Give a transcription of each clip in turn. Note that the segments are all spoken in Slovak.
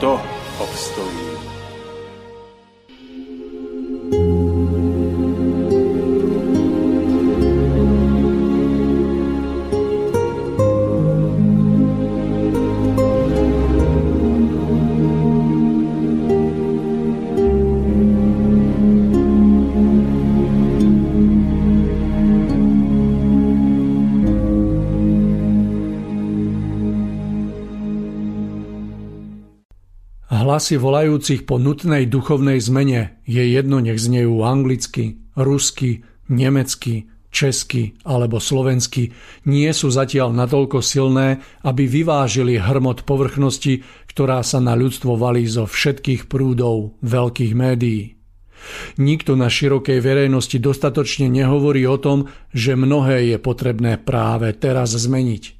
とオプストーリー Hlasy volajúcich po nutnej duchovnej zmene je jedno, nech znejú anglicky, rusky, nemecky, česky alebo slovensky, nie sú zatiaľ natoľko silné, aby vyvážili hrmot povrchnosti, ktorá sa na ľudstvo valí zo všetkých prúdov veľkých médií. Nikto na širokej verejnosti dostatočne nehovorí o tom, že mnohé je potrebné práve teraz zmeniť.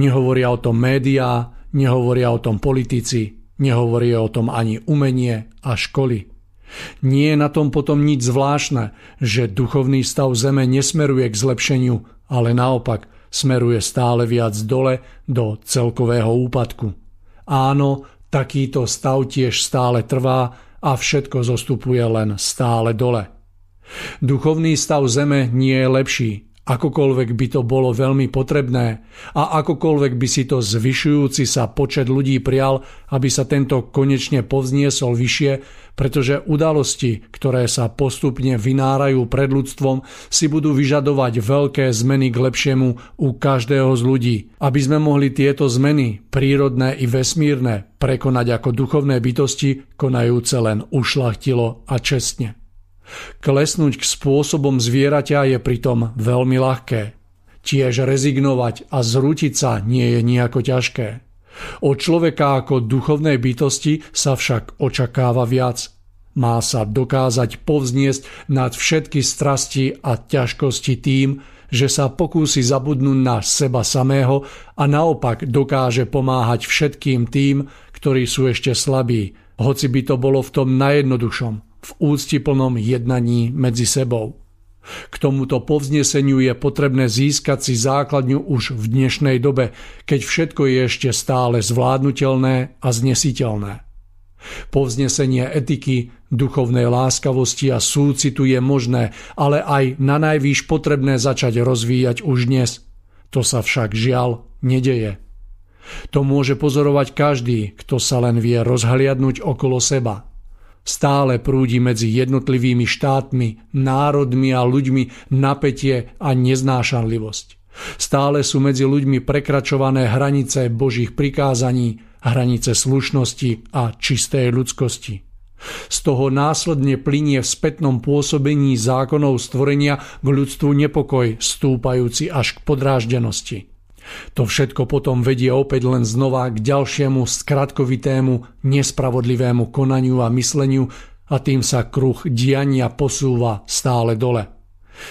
Nehovoria o tom médiá, nehovoria o tom politici, Nehovorí o tom ani umenie a školy. Nie je na tom potom nič zvláštne, že duchovný stav zeme nesmeruje k zlepšeniu, ale naopak smeruje stále viac dole do celkového úpadku. Áno, takýto stav tiež stále trvá a všetko zostupuje len stále dole. Duchovný stav zeme nie je lepší, Akokoľvek by to bolo veľmi potrebné a akokoľvek by si to zvyšujúci sa počet ľudí prial, aby sa tento konečne povzniesol vyššie, pretože udalosti, ktoré sa postupne vynárajú pred ľudstvom, si budú vyžadovať veľké zmeny k lepšiemu u každého z ľudí, aby sme mohli tieto zmeny, prírodné i vesmírne, prekonať ako duchovné bytosti, konajúce len ušlachtilo a čestne. Klesnúť k spôsobom zvieraťa je pritom veľmi ľahké. Tiež rezignovať a zrútiť sa nie je nejako ťažké. Od človeka ako duchovnej bytosti sa však očakáva viac. Má sa dokázať povzniesť nad všetky strasti a ťažkosti tým, že sa pokúsi zabudnúť na seba samého a naopak dokáže pomáhať všetkým tým, ktorí sú ešte slabí, hoci by to bolo v tom najjednoduchšom v úctiplnom jednaní medzi sebou. K tomuto povzneseniu je potrebné získať si základňu už v dnešnej dobe, keď všetko je ešte stále zvládnutelné a znesiteľné. Povznesenie etiky, duchovnej láskavosti a súcitu je možné, ale aj na najvýš potrebné začať rozvíjať už dnes. To sa však žiaľ nedeje. To môže pozorovať každý, kto sa len vie rozhliadnúť okolo seba – Stále prúdi medzi jednotlivými štátmi, národmi a ľuďmi napätie a neznášanlivosť. Stále sú medzi ľuďmi prekračované hranice Božích prikázaní, hranice slušnosti a čistej ľudskosti. Z toho následne plinie v spätnom pôsobení zákonov stvorenia k ľudstvu nepokoj, stúpajúci až k podráždenosti. To všetko potom vedie opäť len znova k ďalšiemu skratkovitému, nespravodlivému konaniu a mysleniu a tým sa kruh diania posúva stále dole.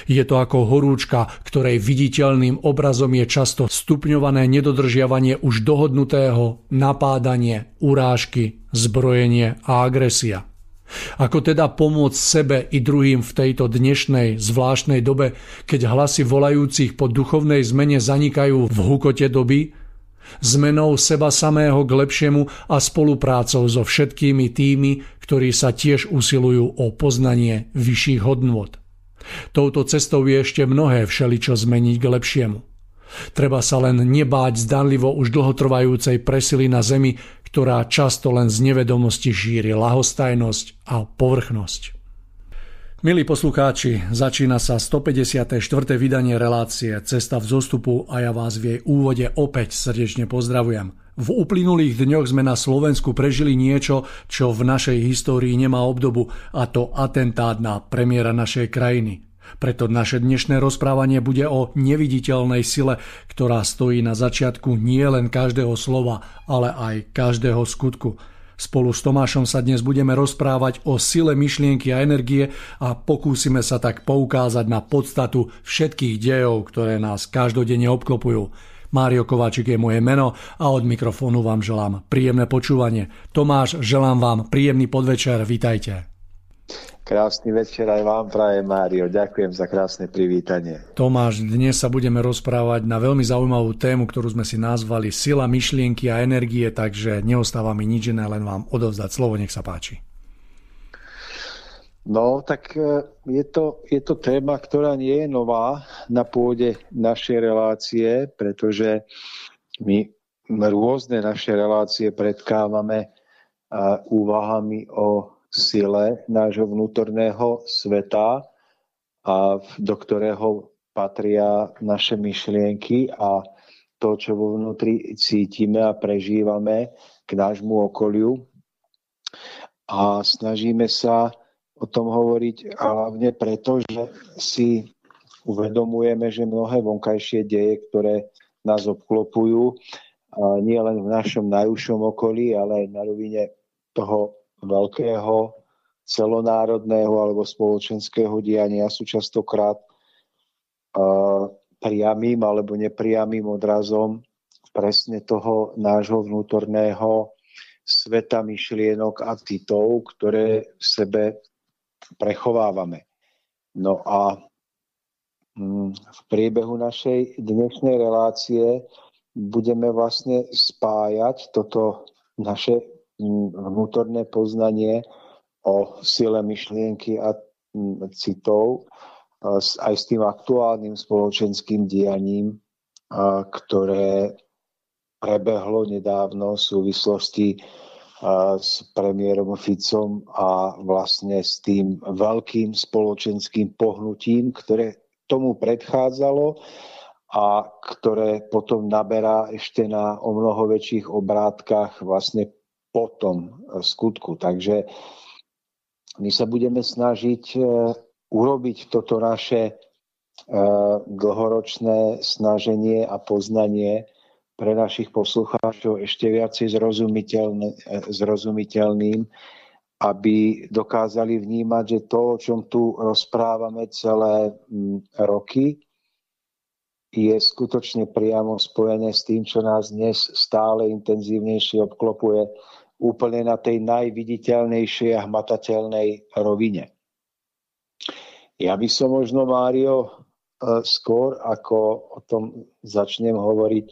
Je to ako horúčka, ktorej viditeľným obrazom je často stupňované nedodržiavanie už dohodnutého, napádanie, urážky, zbrojenie a agresia. Ako teda pomôcť sebe i druhým v tejto dnešnej zvláštnej dobe, keď hlasy volajúcich po duchovnej zmene zanikajú v hukote doby? Zmenou seba samého k lepšiemu a spoluprácou so všetkými tými, ktorí sa tiež usilujú o poznanie vyšších hodnôt. Touto cestou je ešte mnohé všeličo zmeniť k lepšiemu. Treba sa len nebáť zdanlivo už dlhotrvajúcej presily na zemi, ktorá často len z nevedomosti šíri lahostajnosť a povrchnosť. Milí poslucháči, začína sa 154. vydanie relácie Cesta v zostupu a ja vás v jej úvode opäť srdečne pozdravujem. V uplynulých dňoch sme na Slovensku prežili niečo, čo v našej histórii nemá obdobu, a to atentát na premiéra našej krajiny. Preto naše dnešné rozprávanie bude o neviditeľnej sile, ktorá stojí na začiatku nie len každého slova, ale aj každého skutku. Spolu s Tomášom sa dnes budeme rozprávať o sile myšlienky a energie a pokúsime sa tak poukázať na podstatu všetkých dejov, ktoré nás každodenne obklopujú. Mário Kováčik je moje meno a od mikrofónu vám želám príjemné počúvanie. Tomáš, želám vám príjemný podvečer, vítajte. Krásny večer aj vám praje, Mário. Ďakujem za krásne privítanie. Tomáš, dnes sa budeme rozprávať na veľmi zaujímavú tému, ktorú sme si nazvali Sila myšlienky a energie, takže neostáva mi nič iné, len vám odovzdať slovo, nech sa páči. No, tak e, je to, je to téma, ktorá nie je nová na pôde našej relácie, pretože my rôzne naše relácie predkávame úvahami o sile nášho vnútorného sveta, a do ktorého patria naše myšlienky a to, čo vo vnútri cítime a prežívame k nášmu okoliu. A snažíme sa o tom hovoriť hlavne preto, že si uvedomujeme, že mnohé vonkajšie deje, ktoré nás obklopujú, nie len v našom najúžšom okolí, ale aj na rovine toho veľkého celonárodného alebo spoločenského diania sú častokrát priamým alebo nepriamým odrazom presne toho nášho vnútorného sveta myšlienok a citov, ktoré v sebe prechovávame. No a mm, v priebehu našej dnešnej relácie budeme vlastne spájať toto naše vnútorné poznanie o sile myšlienky a citov aj s tým aktuálnym spoločenským dianím, ktoré prebehlo nedávno v súvislosti s premiérom Ficom a vlastne s tým veľkým spoločenským pohnutím, ktoré tomu predchádzalo a ktoré potom naberá ešte na o mnoho väčších obrátkach vlastne potom v skutku. Takže my sa budeme snažiť e, urobiť toto naše e, dlhoročné snaženie a poznanie pre našich poslucháčov ešte viacej zrozumiteľný, zrozumiteľným, aby dokázali vnímať, že to, o čom tu rozprávame celé roky, je skutočne priamo spojené s tým, čo nás dnes stále intenzívnejšie obklopuje úplne na tej najviditeľnejšej a hmatateľnej rovine. Ja by som možno, Mário, e, skôr ako o tom začnem hovoriť,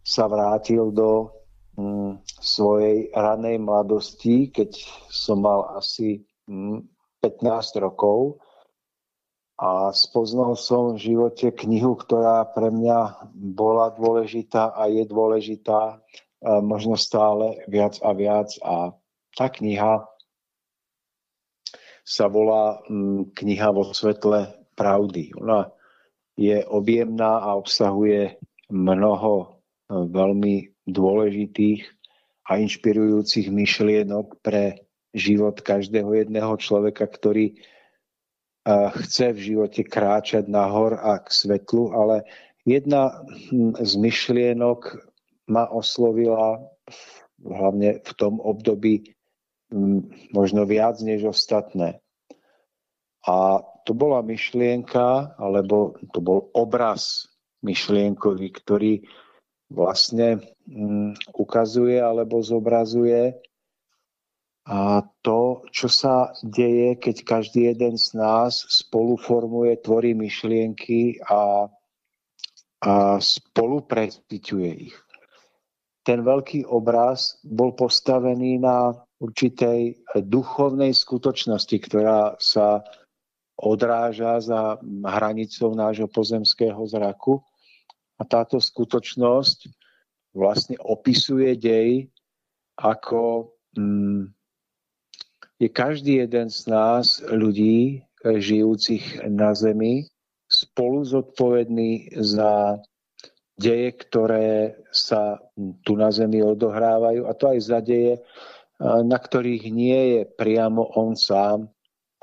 sa vrátil do mm, svojej ranej mladosti, keď som mal asi mm, 15 rokov a spoznal som v živote knihu, ktorá pre mňa bola dôležitá a je dôležitá možno stále viac a viac a tá kniha sa volá mm, kniha vo svetle pravdy. Ona je objemná a obsahuje mnoho e, veľmi dôležitých a inšpirujúcich myšlienok pre život každého jedného človeka, ktorý e, chce v živote kráčať nahor a k svetlu, ale jedna hm, z myšlienok ma oslovila hlavne v tom období možno viac než ostatné. A to bola myšlienka, alebo to bol obraz myšlienkový, ktorý vlastne ukazuje alebo zobrazuje a to, čo sa deje, keď každý jeden z nás spolu formuje, tvorí myšlienky a, a spolu ich ten veľký obraz bol postavený na určitej duchovnej skutočnosti, ktorá sa odráža za hranicou nášho pozemského zraku. A táto skutočnosť vlastne opisuje dej ako mm, je každý jeden z nás ľudí, žijúcich na Zemi, spolu zodpovedný za deje, ktoré sa tu na Zemi odohrávajú, a to aj za deje, na ktorých nie je priamo on sám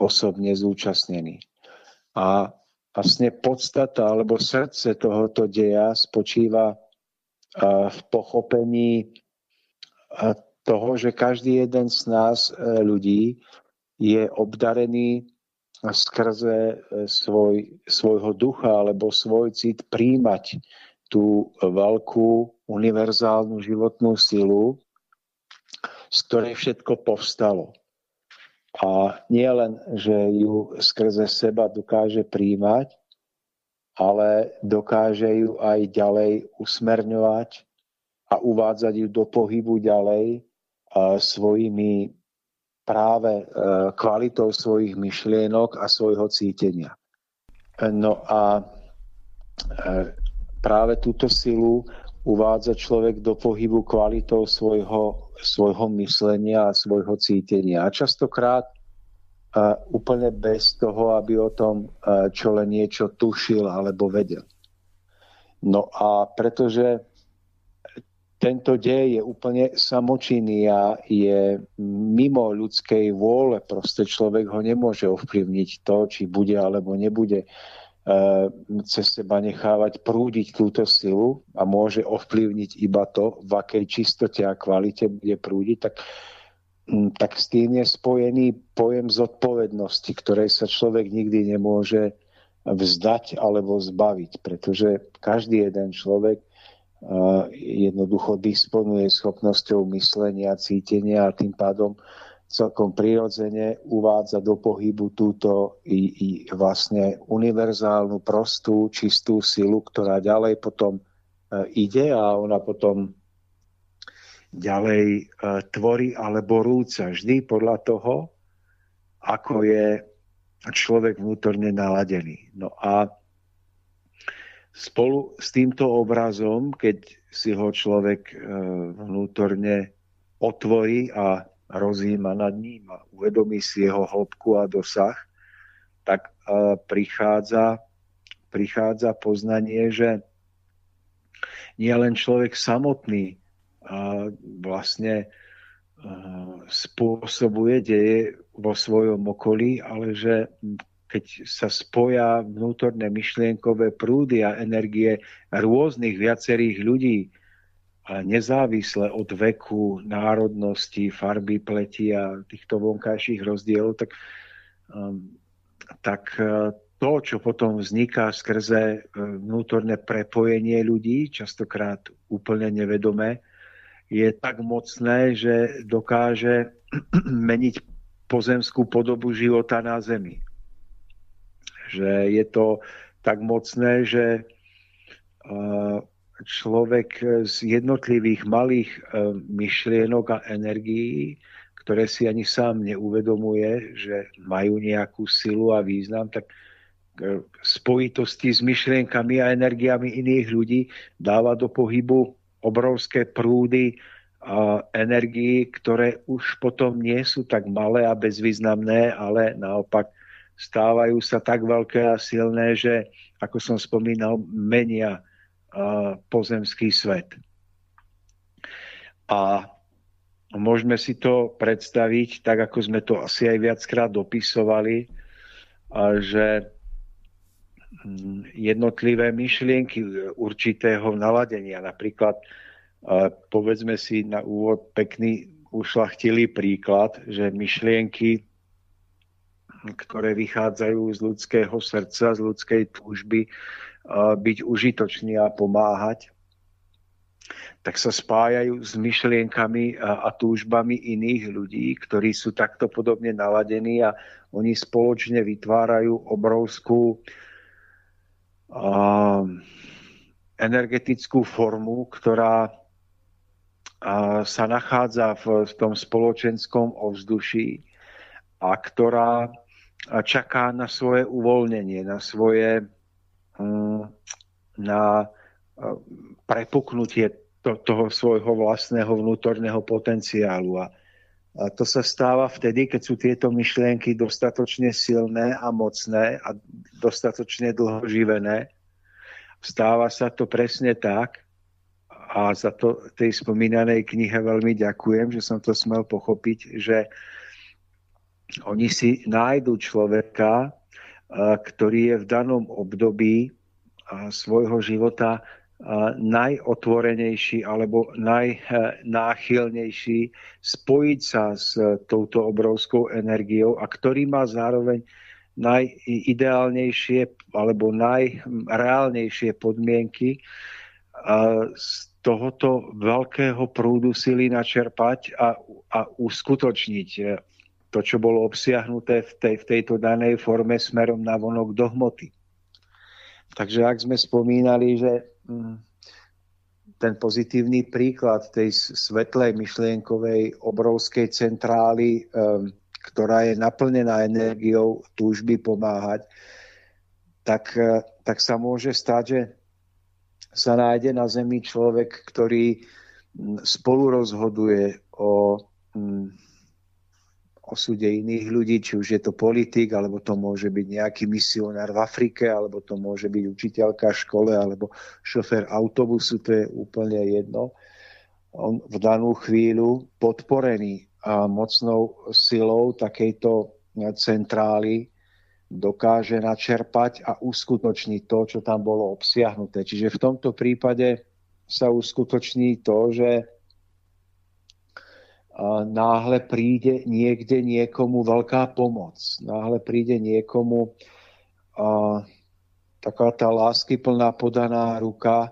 osobne zúčastnený. A vlastne podstata alebo srdce tohoto deja spočíva v pochopení toho, že každý jeden z nás e, ľudí je obdarený skrze e, svoj, svojho ducha alebo svoj cit príjmať tú veľkú univerzálnu životnú silu, z ktorej všetko povstalo. A nie len, že ju skrze seba dokáže príjmať, ale dokáže ju aj ďalej usmerňovať a uvádzať ju do pohybu ďalej svojimi práve e, kvalitou svojich myšlienok a svojho cítenia. No a e, práve túto silu uvádza človek do pohybu kvalitou svojho, svojho myslenia a svojho cítenia. A častokrát uh, úplne bez toho, aby o tom uh, čo len niečo tušil alebo vedel. No a pretože tento dej je úplne samočinný a je mimo ľudskej vôle. Proste človek ho nemôže ovplyvniť to, či bude alebo nebude e, cez seba nechávať prúdiť túto silu a môže ovplyvniť iba to, v akej čistote a kvalite bude prúdiť, tak, tak s tým je spojený pojem zodpovednosti, ktorej sa človek nikdy nemôže vzdať alebo zbaviť, pretože každý jeden človek jednoducho disponuje schopnosťou myslenia, cítenia a tým pádom celkom prirodzene uvádza do pohybu túto i, i vlastne univerzálnu, prostú, čistú silu, ktorá ďalej potom e, ide a ona potom ďalej e, tvorí alebo rúca vždy podľa toho, ako je človek vnútorne naladený. No a spolu s týmto obrazom, keď si ho človek e, vnútorne otvorí a rozíma nad ním a uvedomí si jeho hĺbku a dosah, tak e, prichádza, prichádza poznanie, že nie len človek samotný vlastne e, spôsobuje deje vo svojom okolí, ale že keď sa spoja vnútorné myšlienkové prúdy a energie rôznych viacerých ľudí, nezávisle od veku, národnosti, farby pleti a týchto vonkajších rozdielov, tak, um, tak uh, to, čo potom vzniká skrze uh, vnútorné prepojenie ľudí, častokrát úplne nevedomé, je tak mocné, že dokáže meniť pozemskú podobu života na Zemi. Že je to tak mocné, že človek z jednotlivých malých e, myšlienok a energií, ktoré si ani sám neuvedomuje, že majú nejakú silu a význam, tak e, spojitosti s myšlienkami a energiami iných ľudí dáva do pohybu obrovské prúdy a energií, ktoré už potom nie sú tak malé a bezvýznamné, ale naopak stávajú sa tak veľké a silné, že, ako som spomínal, menia pozemský svet. A môžeme si to predstaviť, tak ako sme to asi aj viackrát dopisovali, že hm, jednotlivé myšlienky určitého naladenia, napríklad povedzme si na úvod pekný ušlachtilý príklad, že myšlienky ktoré vychádzajú z ľudského srdca, z ľudskej túžby byť užitočný a pomáhať, tak sa spájajú s myšlienkami a, túžbami iných ľudí, ktorí sú takto podobne naladení a oni spoločne vytvárajú obrovskú a, energetickú formu, ktorá a, sa nachádza v, v tom spoločenskom ovzduší a ktorá čaká na svoje uvoľnenie, na svoje na prepuknutie to, toho svojho vlastného vnútorného potenciálu. A, a to sa stáva vtedy, keď sú tieto myšlienky dostatočne silné a mocné a dostatočne dlho živené. Stáva sa to presne tak, a za to tej spomínanej knihe veľmi ďakujem, že som to smel pochopiť, že oni si nájdu človeka, ktorý je v danom období svojho života najotvorenejší alebo najnáchylnejší spojiť sa s touto obrovskou energiou a ktorý má zároveň najideálnejšie alebo najreálnejšie podmienky z tohoto veľkého prúdu sily načerpať a, a uskutočniť to, čo bolo obsiahnuté v, tej, v tejto danej forme smerom na vonok do hmoty. Takže ak sme spomínali, že mm, ten pozitívny príklad tej svetlej myšlienkovej obrovskej centrály, ktorá je naplnená energiou túžby pomáhať, tak, e, tak sa môže stať, že sa nájde na Zemi človek, ktorý spolu rozhoduje o osude iných ľudí, či už je to politik, alebo to môže byť nejaký misionár v Afrike, alebo to môže byť učiteľka v škole, alebo šofér autobusu, to je úplne jedno. On v danú chvíľu podporený a mocnou silou takejto centrály dokáže načerpať a uskutočniť to, čo tam bolo obsiahnuté. Čiže v tomto prípade sa uskutoční to, že náhle príde niekde niekomu veľká pomoc. Náhle príde niekomu a, taká tá láskyplná podaná ruka,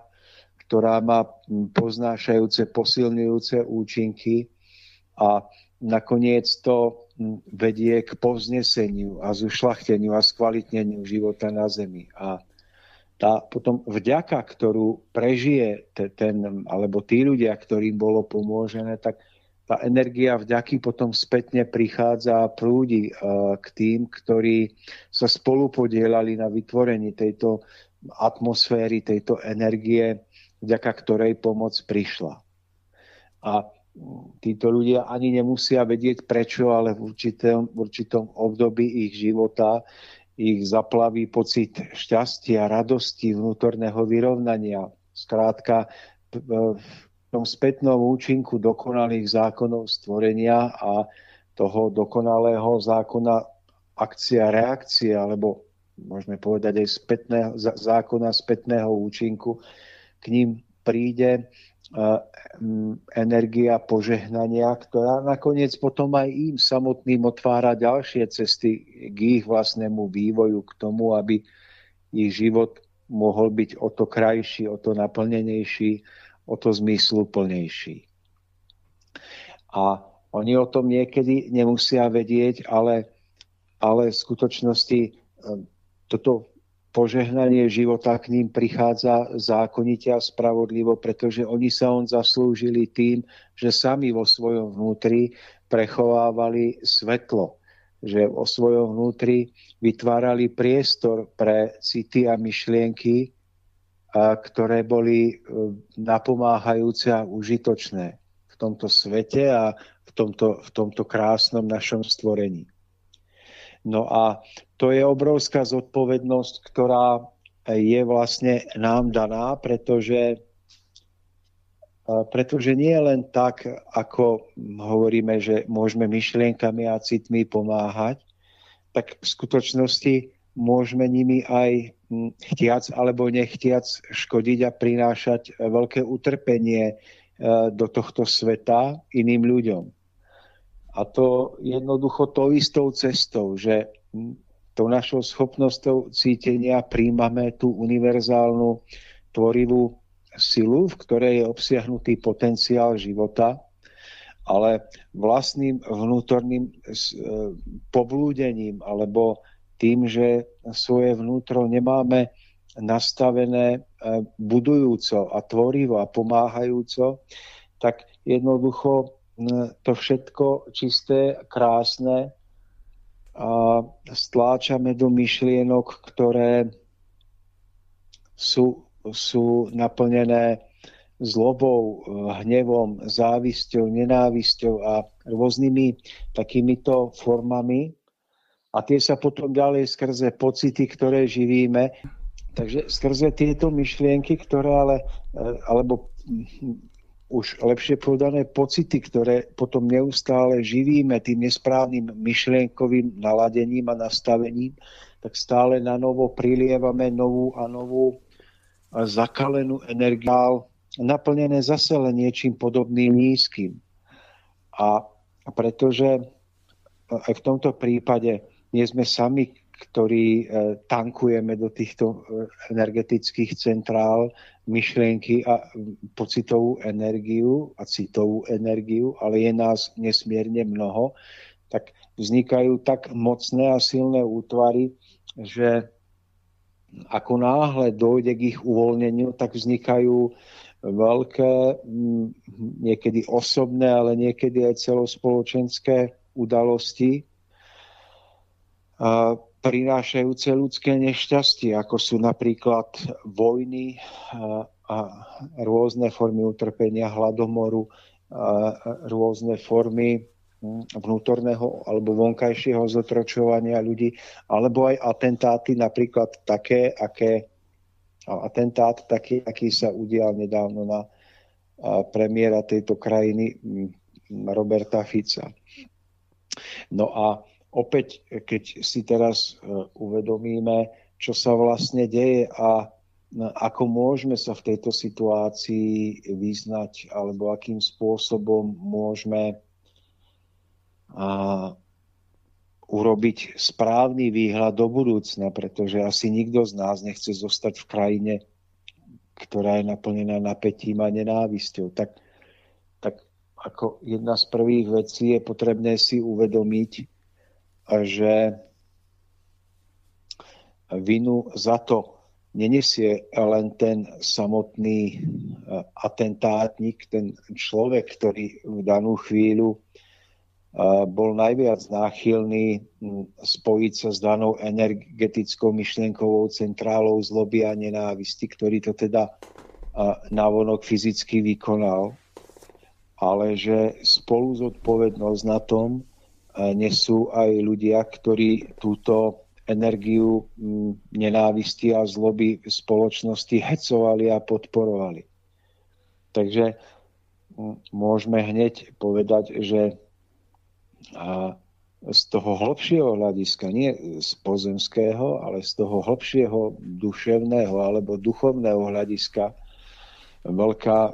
ktorá má poznášajúce, posilňujúce účinky a nakoniec to vedie k povzneseniu a zušlachteniu a skvalitneniu života na Zemi. A tá potom vďaka, ktorú prežije ten, alebo tí ľudia, ktorým bolo pomôžené, tak tá energia vďaky potom spätne prichádza a prúdi k tým, ktorí sa spolu podielali na vytvorení tejto atmosféry, tejto energie, vďaka ktorej pomoc prišla. A títo ľudia ani nemusia vedieť prečo, ale v určitom, v určitom období ich života ich zaplaví pocit šťastia, radosti, vnútorného vyrovnania. Skrátka, v tom spätnom účinku dokonalých zákonov stvorenia a toho dokonalého zákona akcia, reakcia, alebo môžeme povedať aj spätného, zákona spätného účinku, k ním príde energia požehnania, ktorá nakoniec potom aj im samotným otvára ďalšie cesty k ich vlastnému vývoju, k tomu, aby ich život mohol byť o to krajší, o to naplnenejší, o to zmysluplnejší. A oni o tom niekedy nemusia vedieť, ale, ale v skutočnosti toto požehnanie života k ním prichádza zákonite a spravodlivo, pretože oni sa on zaslúžili tým, že sami vo svojom vnútri prechovávali svetlo, že vo svojom vnútri vytvárali priestor pre city a myšlienky, ktoré boli e, napomáhajúce a užitočné v tomto svete a v tomto, v tomto krásnom našom stvorení. No a to je obrovská zodpovednosť, ktorá je vlastne nám daná, pretože, pretože nie len tak, ako hovoríme, že môžeme myšlienkami a citmi pomáhať, tak v skutočnosti môžeme nimi aj chtiac alebo nechtiac škodiť a prinášať veľké utrpenie e, do tohto sveta iným ľuďom. A to jednoducho tou istou cestou, že tou našou schopnosťou cítenia príjmame tú univerzálnu tvorivú silu, v ktorej je obsiahnutý potenciál života, ale vlastným vnútorným e, poblúdením alebo tým, že svoje vnútro nemáme nastavené e, budujúco a tvorivo a pomáhajúco, tak jednoducho to všetko čisté, krásne a stláčame do myšlienok, ktoré sú, sú naplnené zlobou, hnevom, závisťou, nenávisťou a rôznymi takýmito formami. A tie sa potom ďalej skrze pocity, ktoré živíme. Takže skrze tieto myšlienky, ktoré ale, alebo už lepšie povedané pocity, ktoré potom neustále živíme tým nesprávnym myšlienkovým naladením a nastavením, tak stále na novo prilievame novú a novú zakalenú energiu, naplnené zase len niečím podobným nízkym. A pretože aj v tomto prípade nie sme sami ktorí e, tankujeme do týchto e, energetických centrál myšlienky a pocitovú energiu a citovú energiu, ale je nás nesmierne mnoho, tak vznikajú tak mocné a silné útvary, že ako náhle dojde k ich uvoľneniu, tak vznikajú veľké, niekedy osobné, ale niekedy aj celospoločenské udalosti, prinášajúce ľudské nešťastie, ako sú napríklad vojny a rôzne formy utrpenia hladomoru, rôzne formy hm, vnútorného alebo vonkajšieho zotročovania ľudí, alebo aj atentáty, napríklad také, aké atentát taký, aký sa udial nedávno na premiéra tejto krajiny hm, Roberta Fica. No a opäť, keď si teraz e, uvedomíme, čo sa vlastne deje a ako môžeme sa v tejto situácii vyznať, alebo akým spôsobom môžeme a, urobiť správny výhľad do budúcna, pretože asi nikto z nás nechce zostať v krajine, ktorá je naplnená napätím a nenávisťou. Tak, tak ako jedna z prvých vecí je potrebné si uvedomiť, že vinu za to nenesie len ten samotný e, atentátnik, ten človek, ktorý v danú chvíľu e, bol najviac náchylný spojiť sa s danou energetickou myšlienkovou centrálou zloby a nenávisti, ktorý to teda e, navonok fyzicky vykonal, ale že spolu zodpovednosť na tom nesú aj ľudia, ktorí túto energiu mm, nenávisti a zloby spoločnosti hecovali a podporovali. Takže mm, môžeme hneď povedať, že z toho hlbšieho hľadiska, nie z pozemského, ale z toho hlbšieho duševného alebo duchovného hľadiska veľká e,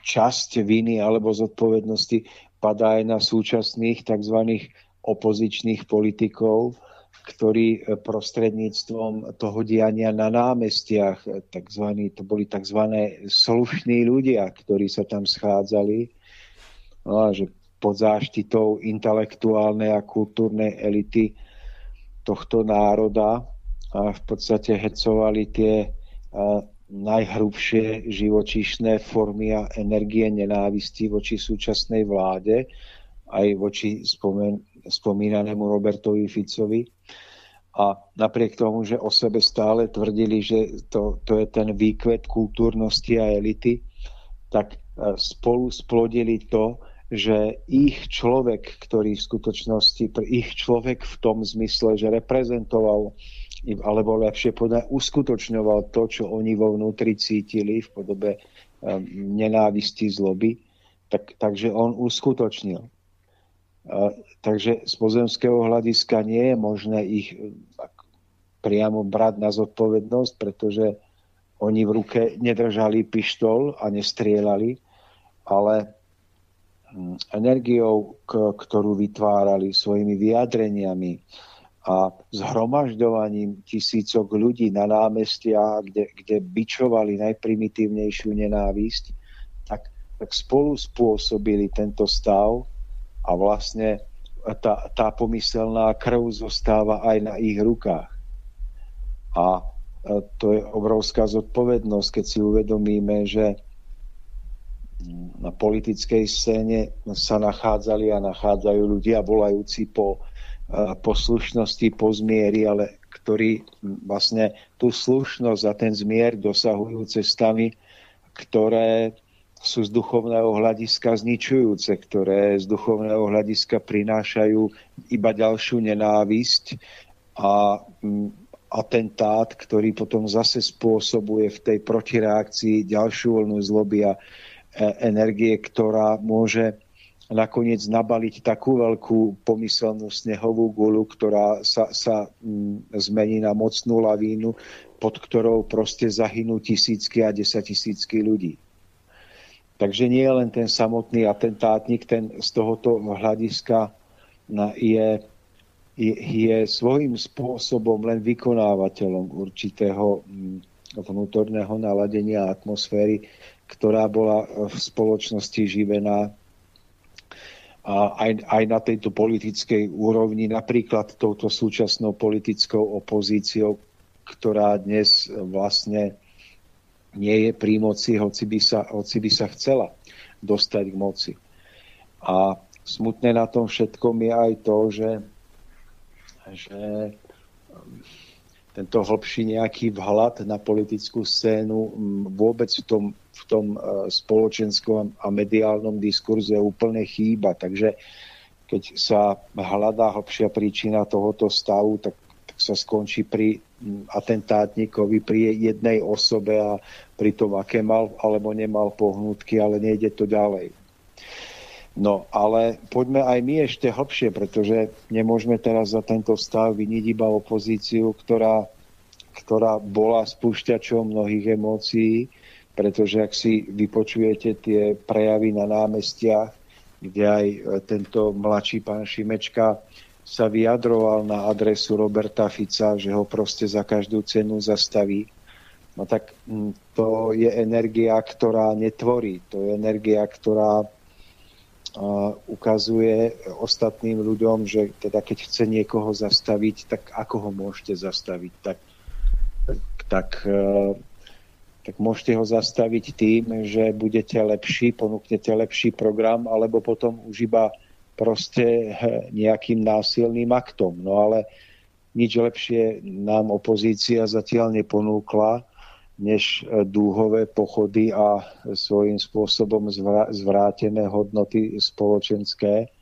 časť viny alebo zodpovednosti padá aj na súčasných tzv. opozičných politikov, ktorí e, prostredníctvom toho diania na námestiach, e, tzv. to boli tzv. slušní ľudia, ktorí sa tam schádzali, no že pod záštitou intelektuálnej a kultúrnej elity tohto národa a v podstate hecovali tie najhrubšie živočíšne formy a energie nenávisti voči súčasnej vláde, aj voči spomen- spomínanému Robertovi Ficovi. A napriek tomu, že o sebe stále tvrdili, že to, to je ten výkvet kultúrnosti a elity, tak e, spolu splodili to, že ich človek, ktorý v skutočnosti, ich človek v tom zmysle, že reprezentoval alebo lepšie povedať, uskutočňoval to, čo oni vo vnútri cítili v podobe nenávisti, zloby, tak, takže on uskutočnil. Takže z pozemského hľadiska nie je možné ich priamo brať na zodpovednosť, pretože oni v ruke nedržali pištol a nestrielali, ale energiou, ktorú vytvárali svojimi vyjadreniami, a zhromažďovaním tisícok ľudí na námestiach, kde, kde bičovali najprimitívnejšiu nenávisť, tak, tak spolu spôsobili tento stav a vlastne tá, tá pomyselná krv zostáva aj na ich rukách. A to je obrovská zodpovednosť, keď si uvedomíme, že na politickej scéne sa nachádzali a nachádzajú ľudia volajúci po poslušnosti, po zmieri, ale ktorí vlastne tú slušnosť a ten zmier dosahujú cestami, ktoré sú z duchovného hľadiska zničujúce, ktoré z duchovného hľadiska prinášajú iba ďalšiu nenávisť a mm, atentát, ktorý potom zase spôsobuje v tej protireakcii ďalšiu vlnu zloby a e, energie, ktorá môže nakoniec nabaliť takú veľkú pomyselnú snehovú gulu, ktorá sa, sa mm, zmení na mocnú lavínu, pod ktorou proste zahynú tisícky a desatisícky ľudí. Takže nie len ten samotný atentátnik, ten z tohoto hľadiska je, je, je svojím spôsobom len vykonávateľom určitého mm, vnútorného naladenia atmosféry, ktorá bola v spoločnosti živená a aj, aj na tejto politickej úrovni, napríklad touto súčasnou politickou opozíciou, ktorá dnes vlastne nie je pri moci, hoci by sa, hoci by sa chcela dostať k moci. A smutné na tom všetkom je aj to, že, že tento hlbší nejaký vhľad na politickú scénu vôbec v tom, v tom e, spoločenskom a mediálnom diskurze úplne chýba. Takže keď sa hľadá hlbšia príčina tohoto stavu, tak, tak sa skončí pri atentátnikovi pri jednej osobe a pri tom, aké mal alebo nemal pohnutky, ale nejde to ďalej. No, ale poďme aj my ešte hlbšie, pretože nemôžeme teraz za tento stav viniť iba opozíciu, ktorá, ktorá bola spúšťačom mnohých emócií, pretože ak si vypočujete tie prejavy na námestiach, kde aj tento mladší pán Šimečka sa vyjadroval na adresu Roberta Fica, že ho proste za každú cenu zastaví, no tak mm, to je energia, ktorá netvorí. To je energia, ktorá ukazuje ostatným ľuďom, že teda keď chce niekoho zastaviť, tak ako ho môžete zastaviť? Tak, tak, e, tak môžete ho zastaviť tým, že budete lepší, ponúknete lepší program, alebo potom už iba proste nejakým násilným aktom. No ale nič lepšie nám opozícia zatiaľ neponúkla, než dúhové pochody a svojím spôsobom zvrátené hodnoty spoločenské.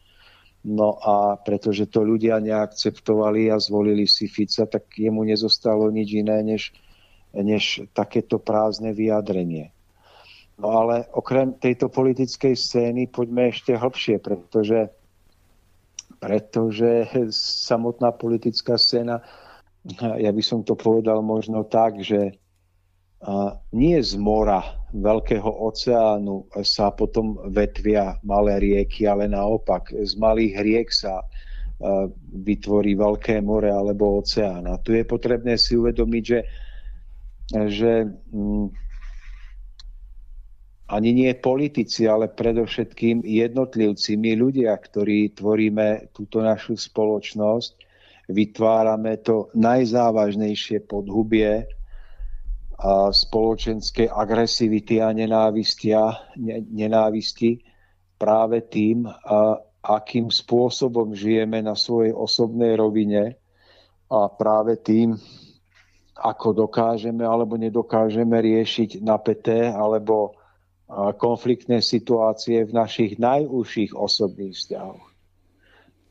No a pretože to ľudia neakceptovali a zvolili si Fica, tak jemu nezostalo nič iné, než, než takéto prázdne vyjadrenie. No ale okrem tejto politickej scény poďme ešte hlbšie, pretože pretože samotná politická scéna, ja by som to povedal možno tak, že nie z mora veľkého oceánu sa potom vetvia malé rieky, ale naopak z malých riek sa vytvorí veľké more alebo oceán. A tu je potrebné si uvedomiť, že, že mm, ani nie politici, ale predovšetkým jednotlivci, my ľudia, ktorí tvoríme túto našu spoločnosť, vytvárame to najzávažnejšie podhubie spoločenskej agresivity a nenávisti práve tým, a akým spôsobom žijeme na svojej osobnej rovine a práve tým, ako dokážeme alebo nedokážeme riešiť napäté alebo konfliktné situácie v našich najúžších osobných vzťahoch.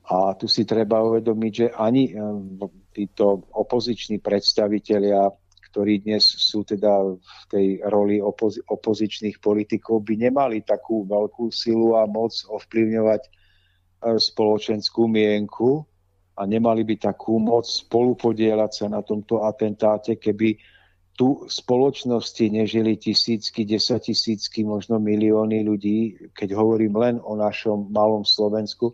A tu si treba uvedomiť, že ani eh, títo opoziční predstavitelia, ktorí dnes sú teda v tej roli opozi- opozičných politikov, by nemali takú veľkú silu a moc ovplyvňovať eh, spoločenskú mienku a nemali by takú moc spolupodielať sa na tomto atentáte, keby tu v spoločnosti nežili tisícky, desatisícky, možno milióny ľudí, keď hovorím len o našom malom Slovensku,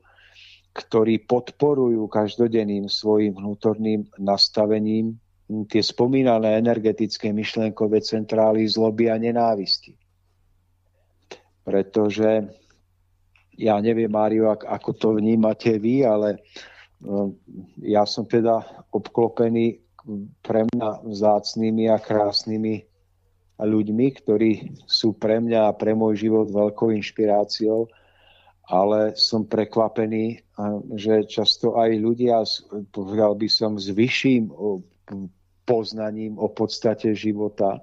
ktorí podporujú každodenným svojim vnútorným nastavením tie spomínané energetické myšlenkové centrály zloby a nenávisti. Pretože ja neviem, Mário, ako to vnímate vy, ale no, ja som teda obklopený pre mňa vzácnými a krásnymi ľuďmi, ktorí sú pre mňa a pre môj život veľkou inšpiráciou, ale som prekvapený, že často aj ľudia, povedal by som, s vyšším poznaním o podstate života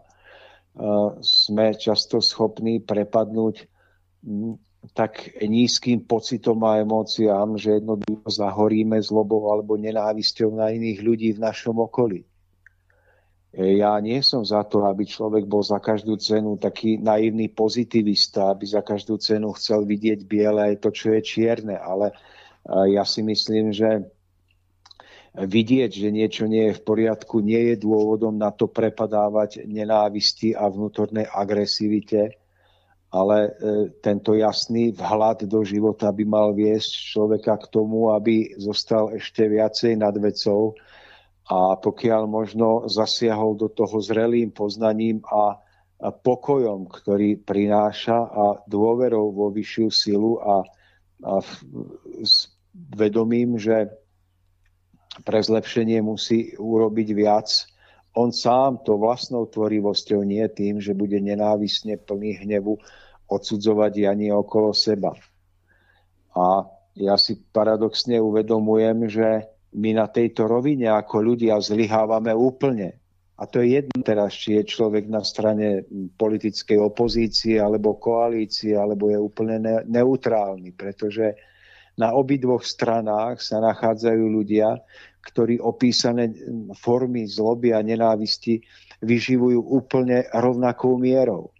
sme často schopní prepadnúť tak nízkym pocitom a emóciám, že jednoducho zahoríme zlobou alebo nenávisťou na iných ľudí v našom okolí. E, ja nie som za to, aby človek bol za každú cenu taký naivný pozitivista, aby za každú cenu chcel vidieť biele aj to, čo je čierne, ale ja si myslím, že vidieť, že niečo nie je v poriadku, nie je dôvodom na to prepadávať nenávisti a vnútornej agresivite, ale e, tento jasný vhľad do života by mal viesť človeka k tomu, aby zostal ešte viacej nad vecou a pokiaľ možno zasiahol do toho zrelým poznaním a pokojom, ktorý prináša a dôverou vo vyššiu silu a, a s vedomím, že pre zlepšenie musí urobiť viac, on sám to vlastnou tvorivosťou, nie tým, že bude nenávisne plný hnevu odsudzovať Jani okolo seba. A ja si paradoxne uvedomujem, že my na tejto rovine ako ľudia zlyhávame úplne. A to je jedno teraz, či je človek na strane politickej opozície alebo koalície, alebo je úplne neutrálny, pretože na obidvoch stranách sa nachádzajú ľudia, ktorí opísané formy zloby a nenávisti vyživujú úplne rovnakou mierou.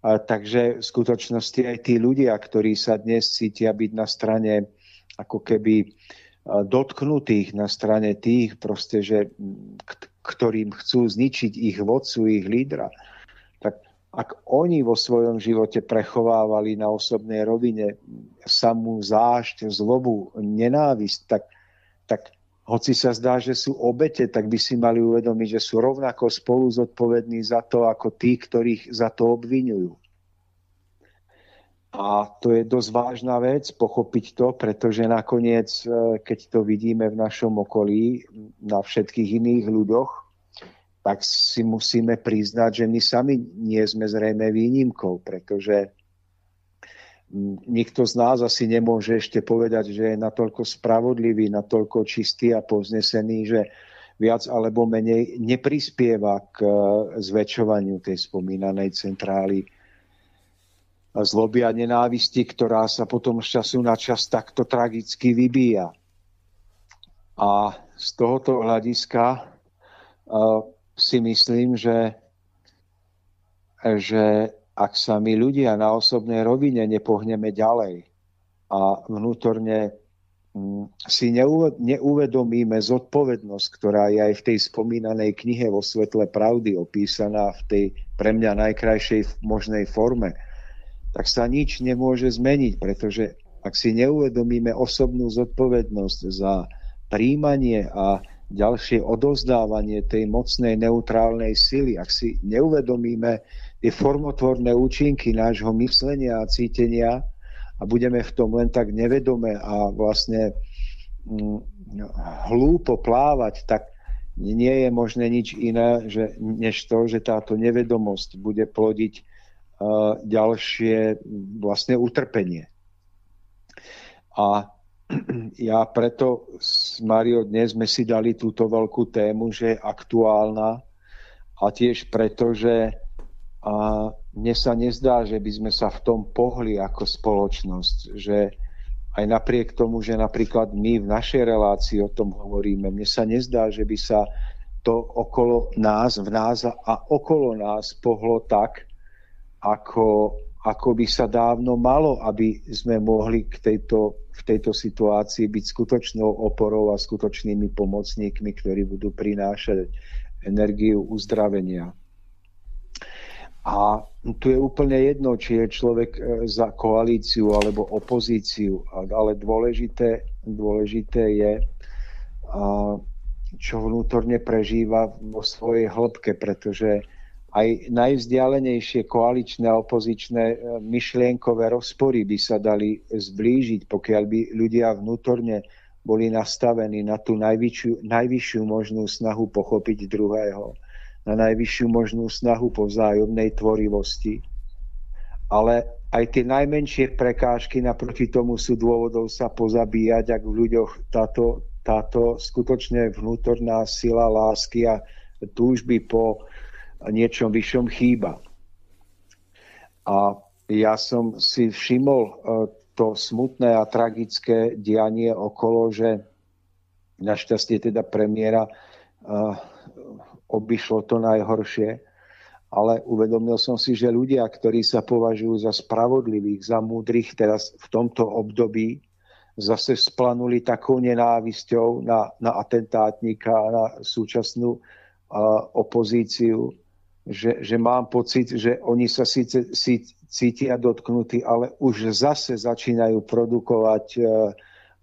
A takže v skutočnosti aj tí ľudia, ktorí sa dnes cítia byť na strane ako keby dotknutých, na strane tých, proste, že, ktorým chcú zničiť ich vodcu, ich lídra, ak oni vo svojom živote prechovávali na osobnej rovine samú zášť, zlobu, nenávisť, tak tak hoci sa zdá, že sú obete, tak by si mali uvedomiť, že sú rovnako spolu zodpovední za to, ako tí, ktorých za to obvinujú. A to je dosť vážna vec, pochopiť to, pretože nakoniec, e, keď to vidíme v našom okolí, na všetkých iných ľuďoch, tak si musíme priznať, že my sami nie sme zrejme výnimkou, pretože nikto z nás asi nemôže ešte povedať, že je natoľko spravodlivý, natoľko čistý a povznesený, že viac alebo menej neprispieva k e, zväčšovaniu tej spomínanej centrály zloby a nenávisti, ktorá sa potom z času na čas takto tragicky vybíja. A z tohoto hľadiska uh, si myslím, že, že ak sa my ľudia na osobnej rovine nepohneme ďalej a vnútorne mm, si neuvedomíme zodpovednosť, ktorá je aj v tej spomínanej knihe vo svetle pravdy opísaná v tej pre mňa najkrajšej možnej forme, tak sa nič nemôže zmeniť, pretože ak si neuvedomíme osobnú zodpovednosť za príjmanie a ďalšie odozdávanie tej mocnej neutrálnej sily, ak si neuvedomíme tie formotvorné účinky nášho myslenia a cítenia a budeme v tom len tak nevedome a vlastne hm, hlúpo plávať, tak nie je možné nič iné, že, než to, že táto nevedomosť bude plodiť uh, ďalšie vlastne utrpenie. A ja preto s Mario dnes sme si dali túto veľkú tému, že je aktuálna a tiež preto, že a mne sa nezdá, že by sme sa v tom pohli ako spoločnosť, že aj napriek tomu, že napríklad my v našej relácii o tom hovoríme, mne sa nezdá, že by sa to okolo nás, v nás a okolo nás pohlo tak, ako, ako by sa dávno malo, aby sme mohli k tejto, v tejto situácii byť skutočnou oporou a skutočnými pomocníkmi, ktorí budú prinášať energiu uzdravenia. A tu je úplne jedno, či je človek e, za koalíciu alebo opozíciu, ale dôležité, dôležité je, čo vnútorne prežíva vo svojej hĺbke, pretože aj najvzdialenejšie koaličné a opozičné e, myšlienkové rozpory by sa dali zblížiť, pokiaľ by ľudia vnútorne boli nastavení na tú najvyššiu, najvyššiu možnú snahu pochopiť druhého na najvyššiu možnú snahu po vzájomnej tvorivosti. Ale aj tie najmenšie prekážky naproti tomu sú dôvodov sa pozabíjať, ak v ľuďoch táto, táto skutočne vnútorná sila lásky a túžby po niečom vyššom chýba. A ja som si všimol e, to smutné a tragické dianie okolo, že našťastie teda premiéra e, obišlo to najhoršie, ale uvedomil som si, že ľudia, ktorí sa považujú za spravodlivých, za múdrych teraz v tomto období, zase splanuli takou nenávisťou na, na atentátnika a na súčasnú uh, opozíciu, že, že mám pocit, že oni sa síce sí, cítia dotknutí, ale už zase začínajú produkovať uh,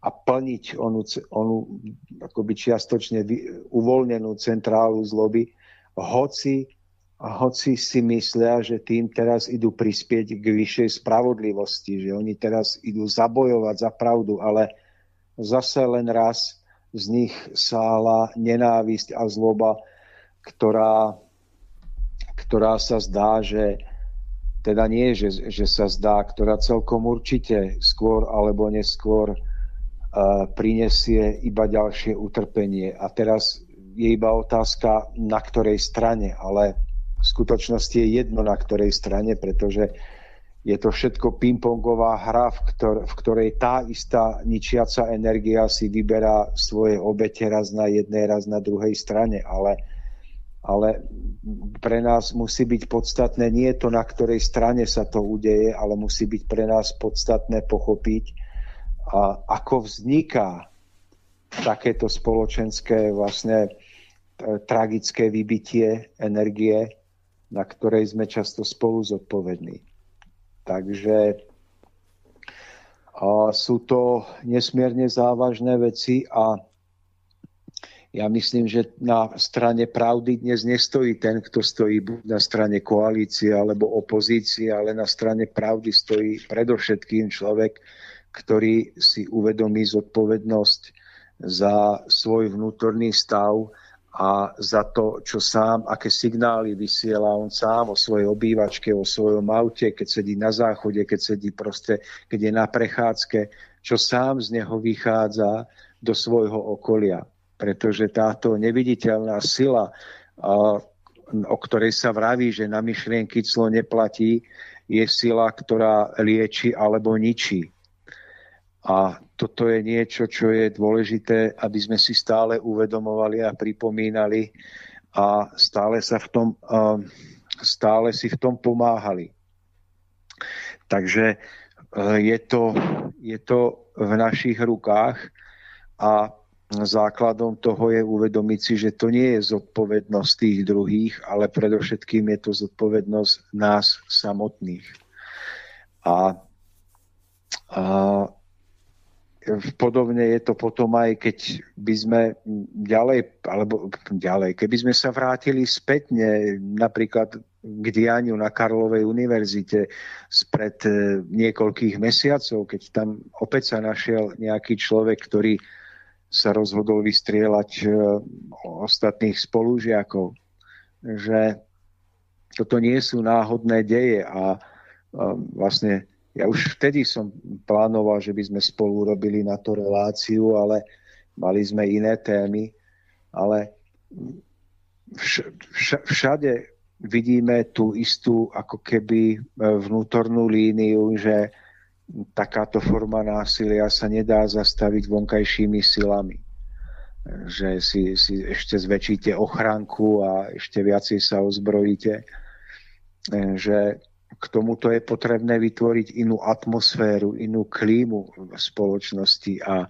a plniť onu, onu akoby čiastočne uvoľnenú centrálu zloby, hoci hoci si myslia, že tým teraz idú prispieť k vyššej spravodlivosti, že oni teraz idú zabojovať za pravdu, ale zase len raz z nich sála nenávisť a zloba, ktorá, ktorá sa zdá, že teda nie, že, že sa zdá, ktorá celkom určite skôr alebo neskôr uh, prinesie iba ďalšie utrpenie. A teraz je iba otázka, na ktorej strane, ale v skutočnosti je jedno na ktorej strane, pretože je to všetko pingpongová hra, v, ktor- v ktorej tá istá ničiaca energia si vyberá svoje obete raz na jednej, raz na druhej strane. Ale, ale pre nás musí byť podstatné nie to, na ktorej strane sa to udeje, ale musí byť pre nás podstatné pochopiť, a ako vzniká takéto spoločenské vlastne e, tragické vybitie energie na ktorej sme často spolu zodpovední. Takže sú to nesmierne závažné veci a ja myslím, že na strane pravdy dnes nestojí ten, kto stojí buď na strane koalície alebo opozície, ale na strane pravdy stojí predovšetkým človek, ktorý si uvedomí zodpovednosť za svoj vnútorný stav, a za to, čo sám, aké signály vysiela on sám o svojej obývačke, o svojom aute, keď sedí na záchode, keď sedí proste, keď je na prechádzke, čo sám z neho vychádza do svojho okolia. Pretože táto neviditeľná sila, o ktorej sa vraví, že na myšlienky clo neplatí, je sila, ktorá lieči alebo ničí. A toto je niečo, čo je dôležité, aby sme si stále uvedomovali a pripomínali a stále, sa v tom, stále si v tom pomáhali. Takže e, je to, je to v našich rukách a základom toho je uvedomiť si, že to nie je zodpovednosť tých druhých, ale predovšetkým je to zodpovednosť nás samotných. A, a Podobne je to potom aj, keď by sme ďalej, alebo ďalej, keby sme sa vrátili spätne napríklad k dianiu na Karlovej univerzite spred e, niekoľkých mesiacov, keď tam opäť sa našiel nejaký človek, ktorý sa rozhodol vystrieľať e, ostatných spolužiakov. Že toto nie sú náhodné deje a vlastne ja už vtedy som plánoval, že by sme spolu robili na to reláciu, ale mali sme iné témy. Ale vš- vš- všade vidíme tú istú ako keby e, vnútornú líniu, že takáto forma násilia sa nedá zastaviť vonkajšími silami. Že si, si ešte zväčšíte ochránku a ešte viacej sa ozbrojíte. Že k tomuto je potrebné vytvoriť inú atmosféru, inú klímu v spoločnosti a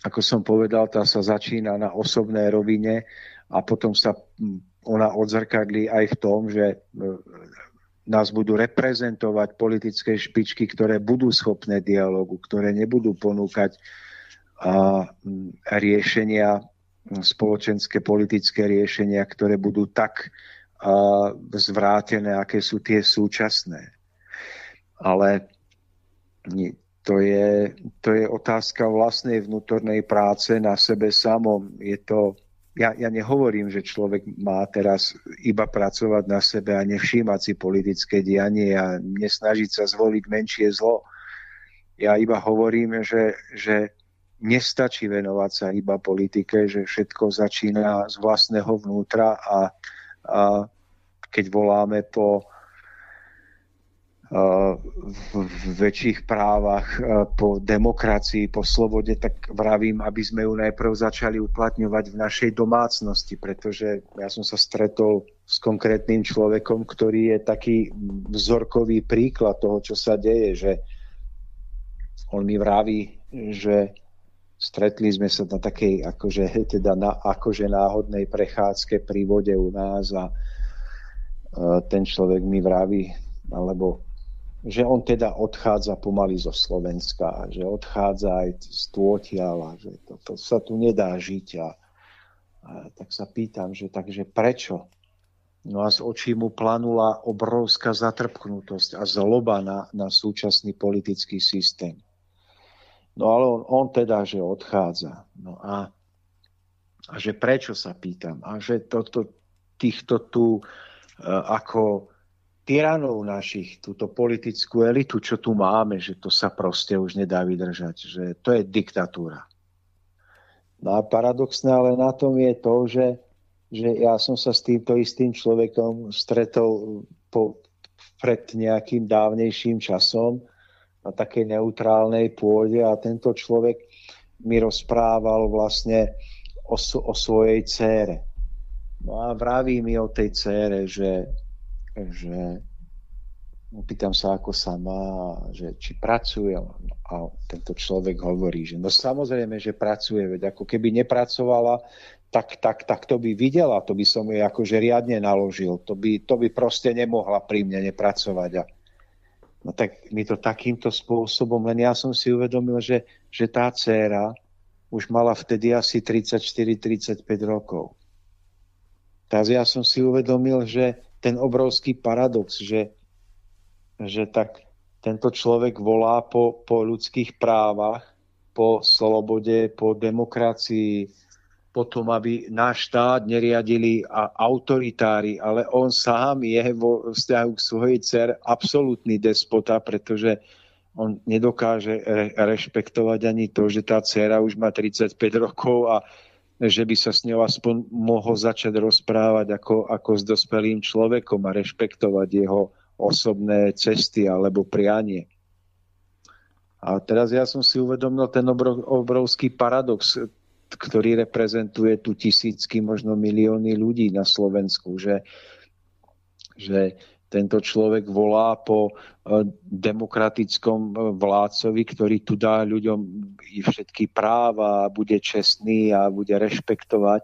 ako som povedal, tá sa začína na osobnej rovine a potom sa ona odzrkadlí aj v tom, že nás budú reprezentovať politické špičky, ktoré budú schopné dialogu, ktoré nebudú ponúkať a, riešenia, spoločenské politické riešenia, ktoré budú tak zvrátené, aké sú tie súčasné. Ale to je, to je otázka vlastnej vnútornej práce na sebe samom. Je to, ja, ja nehovorím, že človek má teraz iba pracovať na sebe a nevšímať si politické dianie a nesnažiť sa zvoliť menšie zlo. Ja iba hovorím, že, že nestačí venovať sa iba politike, že všetko začína z vlastného vnútra a a keď voláme po v väčších právach, po demokracii, po slobode, tak vravím, aby sme ju najprv začali uplatňovať v našej domácnosti, pretože ja som sa stretol s konkrétnym človekom, ktorý je taký vzorkový príklad toho, čo sa deje, že on mi vraví, že stretli sme sa na takej akože, teda na, akože náhodnej prechádzke pri vode u nás a ten človek mi vraví, alebo že on teda odchádza pomaly zo Slovenska, že odchádza aj z tôtiaľa, že to, to sa tu nedá žiť. A, a tak sa pýtam, že takže prečo? No a z očí mu planula obrovská zatrpknutosť a zloba na, na súčasný politický systém. No ale on, on teda, že odchádza. No a, a že prečo sa pýtam? A že toto, týchto tu uh, ako tyranov našich, túto politickú elitu, čo tu máme, že to sa proste už nedá vydržať, že to je diktatúra. No a paradoxné ale na tom je to, že, že ja som sa s týmto istým človekom stretol po, pred nejakým dávnejším časom na takej neutrálnej pôde a tento človek mi rozprával vlastne o, o svojej cére. No a vraví mi o tej cére, že že pýtam sa, ako sa má, že či pracuje. A tento človek hovorí, že no samozrejme, že pracuje, veď ako keby nepracovala, tak, tak, tak to by videla, to by som jej akože riadne naložil, to by, to by proste nemohla pri mne nepracovať. A, no tak mi to takýmto spôsobom, len ja som si uvedomil, že, že tá dcéra už mala vtedy asi 34-35 rokov. Takže ja som si uvedomil, že ten obrovský paradox, že, že tak tento človek volá po, po ľudských právach, po slobode, po demokracii, po tom, aby náš štát neriadili a autoritári, ale on sám je vo vzťahu k svojej cer absolútny despota, pretože on nedokáže re- rešpektovať ani to, že tá dcera už má 35 rokov a že by sa s ňou aspoň mohol začať rozprávať ako, ako s dospelým človekom a rešpektovať jeho osobné cesty alebo prianie. A teraz ja som si uvedomil ten obrov, obrovský paradox, ktorý reprezentuje tu tisícky, možno milióny ľudí na Slovensku, že, že tento človek volá po demokratickom e, vládcovi, ktorý tu dá ľuďom všetky práva a bude čestný a bude rešpektovať.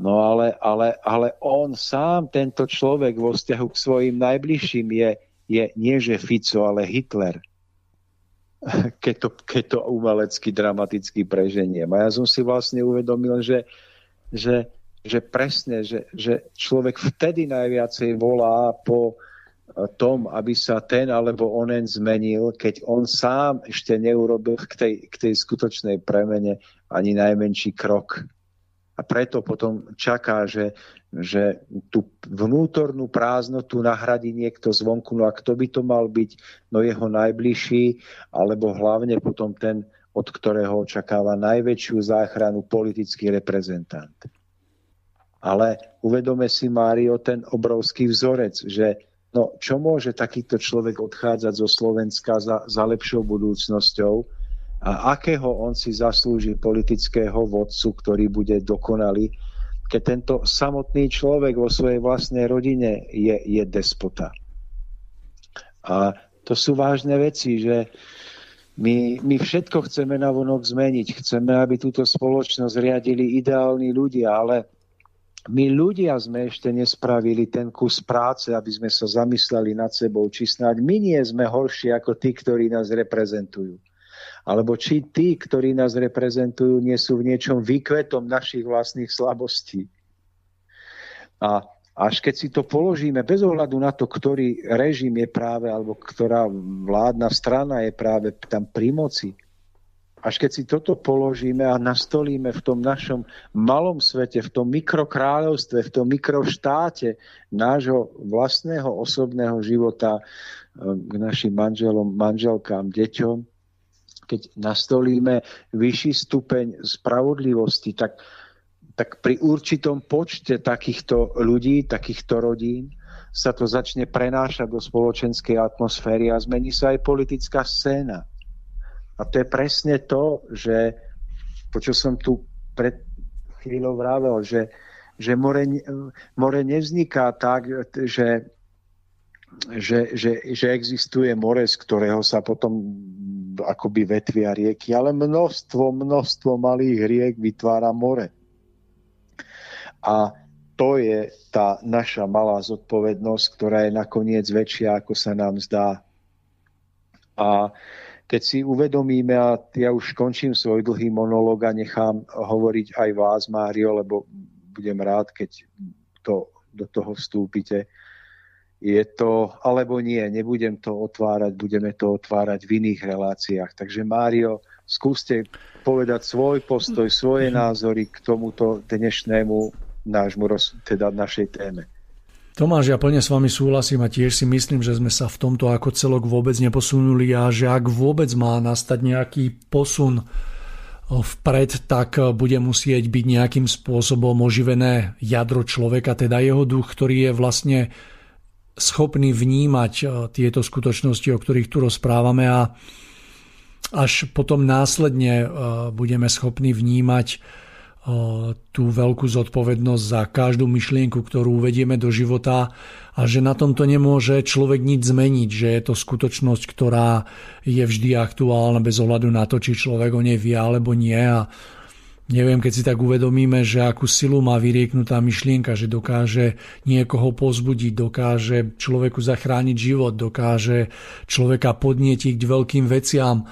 No ale, ale, ale on sám, tento človek vo vzťahu k svojim najbližším je, je nie že Fico, ale Hitler. Keď to, keď to umelecky dramaticky preženiem. A ja som si vlastne uvedomil, že, že že presne, že, že človek vtedy najviacej volá po tom, aby sa ten alebo onen zmenil, keď on sám ešte neurobil k tej, k tej skutočnej premene ani najmenší krok. A preto potom čaká, že, že tú vnútornú prázdnotu nahradí niekto zvonku. No a kto by to mal byť? No jeho najbližší, alebo hlavne potom ten, od ktorého očakáva najväčšiu záchranu politický reprezentant. Ale uvedome si, Mário, ten obrovský vzorec, že no, čo môže takýto človek odchádzať zo Slovenska za, za lepšou budúcnosťou a akého on si zaslúži politického vodcu, ktorý bude dokonalý, keď tento samotný človek vo svojej vlastnej rodine je, je despota. A to sú vážne veci, že my, my všetko chceme na vonok zmeniť. Chceme, aby túto spoločnosť riadili ideálni ľudia, ale my ľudia sme ešte nespravili ten kus práce, aby sme sa zamysleli nad sebou, či snáď my nie sme horší ako tí, ktorí nás reprezentujú. Alebo či tí, ktorí nás reprezentujú, nie sú v niečom výkvetom našich vlastných slabostí. A až keď si to položíme, bez ohľadu na to, ktorý režim je práve, alebo ktorá vládna strana je práve tam pri moci, až keď si toto položíme a nastolíme v tom našom malom svete, v tom mikrokráľovstve, v tom mikroštáte nášho vlastného osobného života ehm, k našim manželom, manželkám, deťom, keď nastolíme vyšší stupeň spravodlivosti, tak tak pri určitom počte takýchto ľudí, takýchto rodín sa to začne prenášať do spoločenskej atmosféry a zmení sa aj politická scéna. A to je presne to, že to, čo som tu pred chvíľou vravel, že, že more, more nevzniká tak, že, že, že, že existuje more, z ktorého sa potom akoby vetvia rieky, ale množstvo, množstvo malých riek vytvára more. A to je tá naša malá zodpovednosť, ktorá je nakoniec väčšia, ako sa nám zdá. A keď si uvedomíme, a ja už končím svoj dlhý monológ a nechám hovoriť aj vás, Mário, lebo budem rád, keď to, do toho vstúpite, je to, alebo nie, nebudem to otvárať, budeme to otvárať v iných reláciách. Takže Mário, skúste povedať svoj postoj, svoje názory k tomuto dnešnému nášmu, teda našej téme. Tomáš, ja plne s vami súhlasím a tiež si myslím, že sme sa v tomto ako celok vôbec neposunuli a že ak vôbec má nastať nejaký posun vpred, tak bude musieť byť nejakým spôsobom oživené jadro človeka, teda jeho duch, ktorý je vlastne schopný vnímať e, tieto skutočnosti, o ktorých tu rozprávame a až potom následne budeme schopní vnímať tú veľkú zodpovednosť za každú myšlienku, ktorú uvedieme do života a že na tomto nemôže človek nič zmeniť, že je to skutočnosť, ktorá je vždy aktuálna bez ohľadu na to, či človek o nej vie alebo nie. A Neviem, keď si tak uvedomíme, že akú silu má vyrieknutá myšlienka, že dokáže niekoho pozbudiť, dokáže človeku zachrániť život, dokáže človeka podnietiť k veľkým veciam,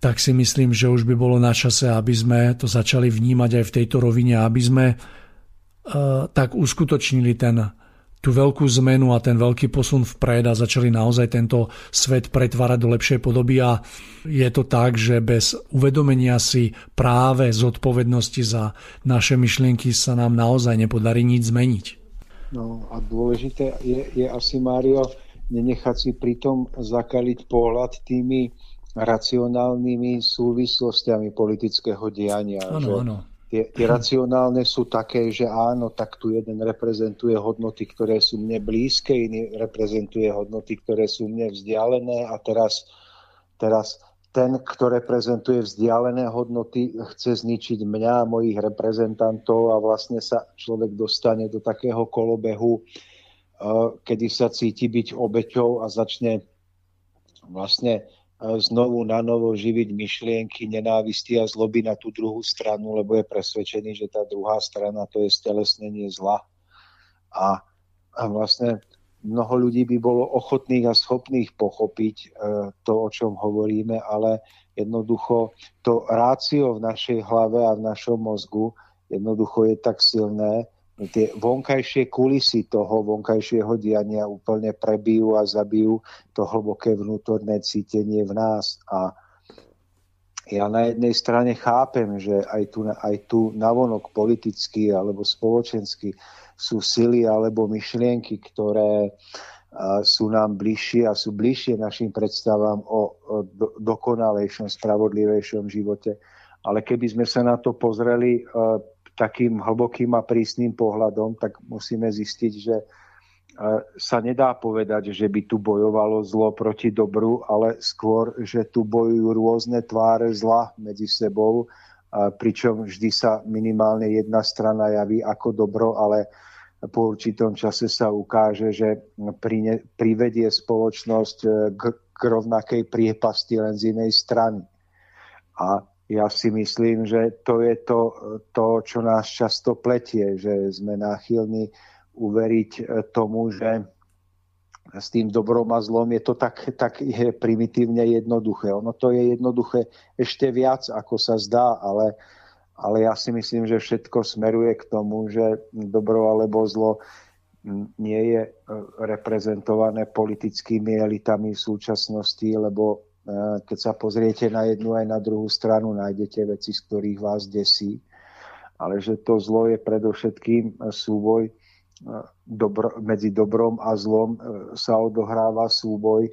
tak si myslím, že už by bolo na čase, aby sme to začali vnímať aj v tejto rovine, aby sme uh, tak uskutočnili ten, tú veľkú zmenu a ten veľký posun vpred a začali naozaj tento svet pretvárať do lepšej podoby a je to tak, že bez uvedomenia si práve zodpovednosti za naše myšlienky sa nám naozaj nepodarí nič zmeniť. No a dôležité je, je asi, Mário, nenechať si pritom zakaliť pohľad tými racionálnymi súvislostiami politického diania. Áno, áno. Tie, tie racionálne sú také, že áno, tak tu jeden reprezentuje hodnoty, ktoré sú mne blízke, iný reprezentuje hodnoty, ktoré sú mne vzdialené a teraz, teraz ten, kto reprezentuje vzdialené hodnoty, chce zničiť mňa a mojich reprezentantov a vlastne sa človek dostane do takého kolobehu, eh, kedy sa cíti byť obeťou a začne vlastne znovu na novo živiť myšlienky nenávisti a zloby na tú druhú stranu, lebo je presvedčený, že tá druhá strana to je stelesnenie zla. A, a vlastne mnoho ľudí by bolo ochotných a schopných pochopiť e, to, o čom hovoríme, ale jednoducho to rácio v našej hlave a v našom mozgu jednoducho je tak silné, tie vonkajšie kulisy toho vonkajšieho diania úplne prebijú a zabijú to hlboké vnútorné cítenie v nás. A ja na jednej strane chápem, že aj tu, aj tu navonok politicky alebo spoločensky sú sily alebo myšlienky, ktoré sú nám bližšie a sú bližšie našim predstavám o, dokonalejšom, spravodlivejšom živote. Ale keby sme sa na to pozreli takým hlbokým a prísnym pohľadom, tak musíme zistiť, že e, sa nedá povedať, že by tu bojovalo zlo proti dobru, ale skôr, že tu bojujú rôzne tváre zla medzi sebou, pričom vždy sa minimálne jedna strana javí ako dobro, ale po určitom čase sa ukáže, že privedie spoločnosť e, k, k rovnakej priepasti len z inej strany. A ja si myslím, že to je to, to, čo nás často pletie, že sme náchylní uveriť e, tomu, že s tým dobrom a zlom je to tak, tak je primitívne jednoduché. Ono to je jednoduché ešte viac, ako sa zdá, ale, ale ja si myslím, že všetko smeruje k tomu, že dobro alebo zlo nie je e, reprezentované politickými elitami v súčasnosti, lebo keď sa pozriete na jednu aj na druhú stranu, nájdete veci, z ktorých vás desí. Ale že to zlo je predovšetkým súboj dobro, medzi dobrom a zlom sa odohráva súboj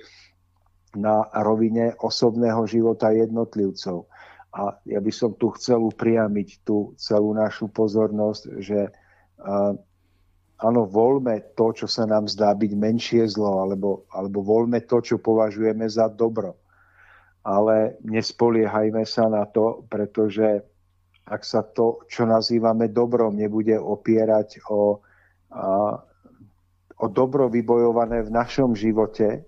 na rovine osobného života jednotlivcov. A ja by som tu chcel upriamiť tú celú našu pozornosť, že áno, voľme to, čo sa nám zdá byť menšie zlo, alebo, alebo voľme to, čo považujeme za dobro. Ale nespoliehajme sa na to, pretože ak sa to, čo nazývame dobrom, nebude opierať o, a, o dobro vybojované v našom živote,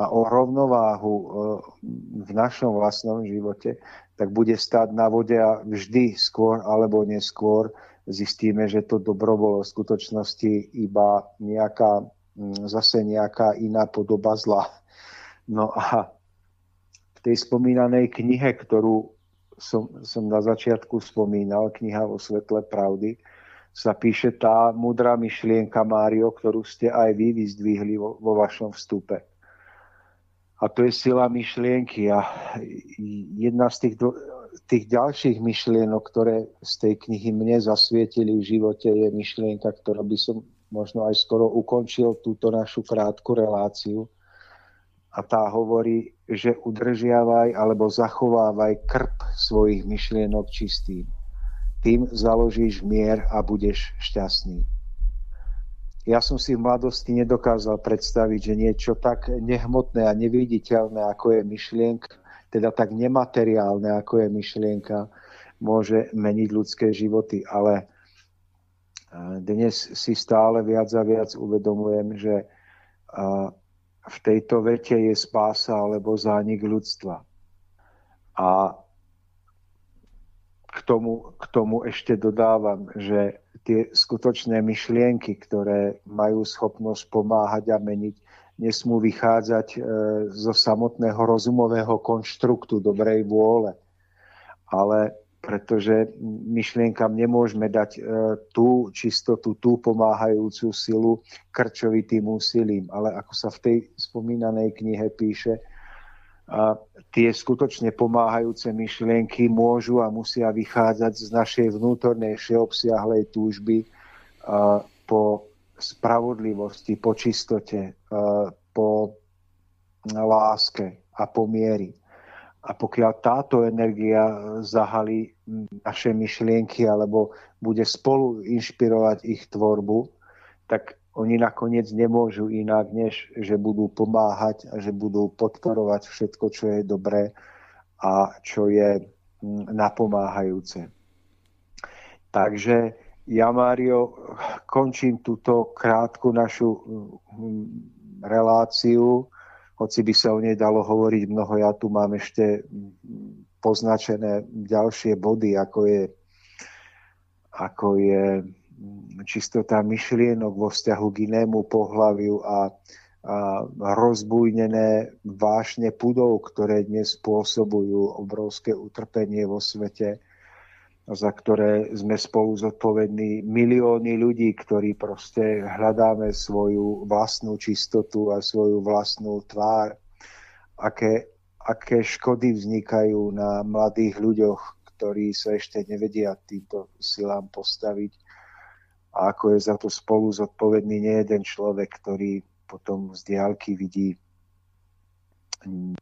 a o rovnováhu e, v našom vlastnom živote, tak bude stáť na vode a vždy skôr alebo neskôr zistíme, že to dobro bolo v skutočnosti iba nejaká, zase nejaká iná podoba zla. No a tej spomínanej knihe, ktorú som, som na začiatku spomínal, kniha o svetle pravdy, sa píše tá mudrá myšlienka, Mário, ktorú ste aj vy vyzdvihli vo, vo vašom vstupe a to je sila myšlienky. A jedna z tých, tých ďalších myšlienok, ktoré z tej knihy mne zasvietili v živote, je myšlienka, ktorá by som možno aj skoro ukončil túto našu krátku reláciu. A tá hovorí, že udržiavaj alebo zachovávaj krp svojich myšlienok čistým. Tým založíš mier a budeš šťastný ja som si v mladosti nedokázal predstaviť, že niečo tak nehmotné a neviditeľné, ako je myšlienka, teda tak nemateriálne, ako je myšlienka, môže meniť ľudské životy. Ale dnes si stále viac a viac uvedomujem, že v tejto vete je spása alebo zánik ľudstva. A k tomu, k tomu ešte dodávam, že tie skutočné myšlienky, ktoré majú schopnosť pomáhať a meniť, nesmú vychádzať e, zo samotného rozumového konštruktu dobrej vôle. Ale pretože myšlienkam nemôžeme dať e, tú čistotu, tú pomáhajúcu silu krčovitým úsilím. Ale ako sa v tej spomínanej knihe píše, a tie skutočne pomáhajúce myšlienky môžu a musia vychádzať z našej vnútornej všeobsiahlej túžby po spravodlivosti, po čistote, po láske a po miery. A pokiaľ táto energia zahalí naše myšlienky alebo bude spolu inšpirovať ich tvorbu, tak oni nakoniec nemôžu inak, než že budú pomáhať a že budú podporovať všetko, čo je dobré a čo je napomáhajúce. Takže ja, Mário, končím túto krátku našu reláciu, hoci by sa o nej dalo hovoriť mnoho, ja tu mám ešte mm, poznačené ďalšie body, ako je, ako je čistota myšlienok vo vzťahu k inému pohľaviu a, a rozbujnené vášne pudov, ktoré dnes spôsobujú obrovské utrpenie vo svete, za ktoré sme spolu zodpovední milióny ľudí, ktorí proste hľadáme svoju vlastnú čistotu a svoju vlastnú tvár. Aké, aké škody vznikajú na mladých ľuďoch, ktorí sa ešte nevedia týmto silám postaviť a ako je za to spolu zodpovedný nie jeden človek, ktorý potom z diálky vidí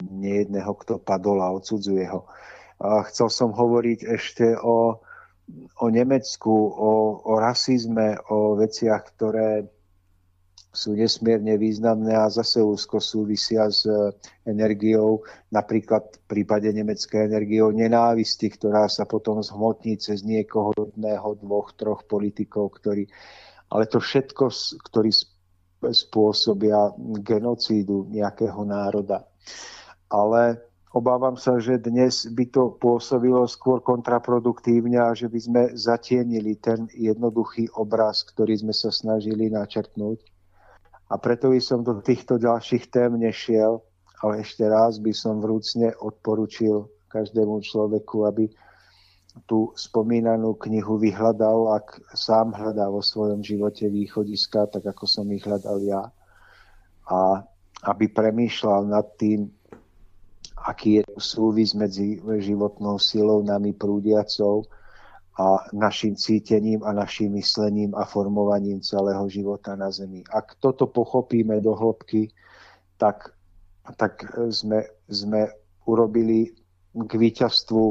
nejedného, kto padol a odsudzuje ho. A chcel som hovoriť ešte o, o Nemecku, o, o rasizme, o veciach, ktoré sú nesmierne významné a zase úzko súvisia s e, energiou, napríklad v prípade nemeckej energiou nenávisti, ktorá sa potom zhmotní cez niekoho jedného, dvoch, troch politikov, ktorí, ale to všetko, ktorí spôsobia genocídu nejakého národa. Ale obávam sa, že dnes by to pôsobilo skôr kontraproduktívne a že by sme zatienili ten jednoduchý obraz, ktorý sme sa snažili načrtnúť a preto by som do týchto ďalších tém nešiel, ale ešte raz by som vrúcne odporučil každému človeku, aby tú spomínanú knihu vyhľadal, ak sám hľadá vo svojom živote východiska, tak ako som ich hľadal ja. A aby premýšľal nad tým, aký je súvis medzi životnou silou nami prúdiacou a našim cítením a našim myslením a formovaním celého života na Zemi. Ak toto pochopíme do hĺbky, tak, tak sme, sme urobili k víťazstvu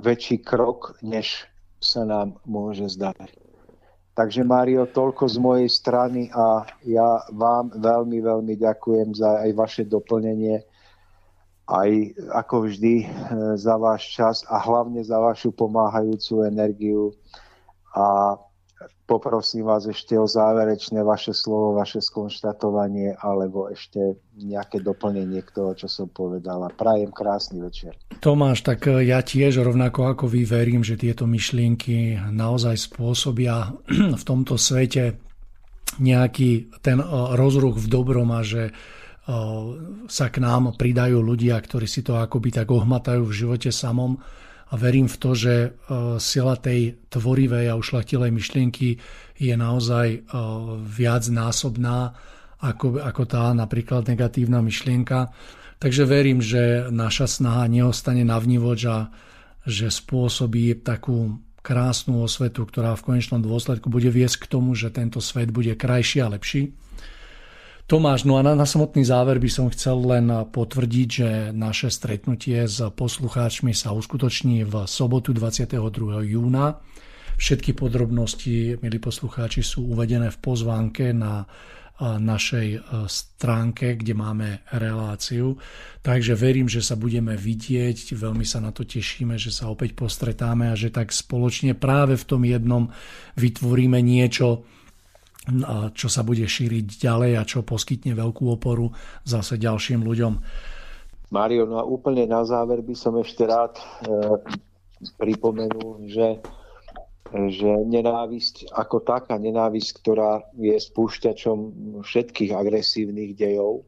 väčší krok, než sa nám môže zdať. Takže Mário, toľko z mojej strany a ja vám veľmi, veľmi ďakujem za aj vaše doplnenie, aj ako vždy e, za váš čas a hlavne za vašu pomáhajúcu energiu. A Poprosím vás ešte o záverečné vaše slovo, vaše skonštatovanie alebo ešte nejaké doplnenie k toho, čo som povedala. Prajem krásny večer. Tomáš, tak e, ja tiež rovnako ako vy verím, že tieto myšlienky naozaj spôsobia v tomto svete nejaký ten e, rozruch v dobrom a že sa k nám pridajú ľudia, ktorí si to akoby tak ohmatajú v živote samom a verím v to, že sila tej tvorivej a ušlachtilej myšlienky je naozaj e, viac násobná ako, ako tá napríklad negatívna myšlienka. Takže verím, že naša snaha neostane navnívoč a že spôsobí takú krásnu osvetu, ktorá v konečnom dôsledku bude viesť k tomu, že tento svet bude krajší a lepší. Tomáš, no a na, na samotný záver by som chcel len potvrdiť, že naše stretnutie s poslucháčmi sa uskutoční v sobotu 22. júna. Všetky podrobnosti, milí poslucháči, sú uvedené v pozvánke na našej stránke, kde máme reláciu. Takže verím, že sa budeme vidieť, veľmi sa na to tešíme, že sa opäť postretáme a že tak spoločne práve v tom jednom vytvoríme niečo, čo sa bude šíriť ďalej a čo poskytne veľkú oporu zase ďalším ľuďom. Mario, no a úplne na záver by som ešte rád e, pripomenul, že, že nenávisť ako taká, nenávisť, ktorá je spúšťačom všetkých agresívnych dejov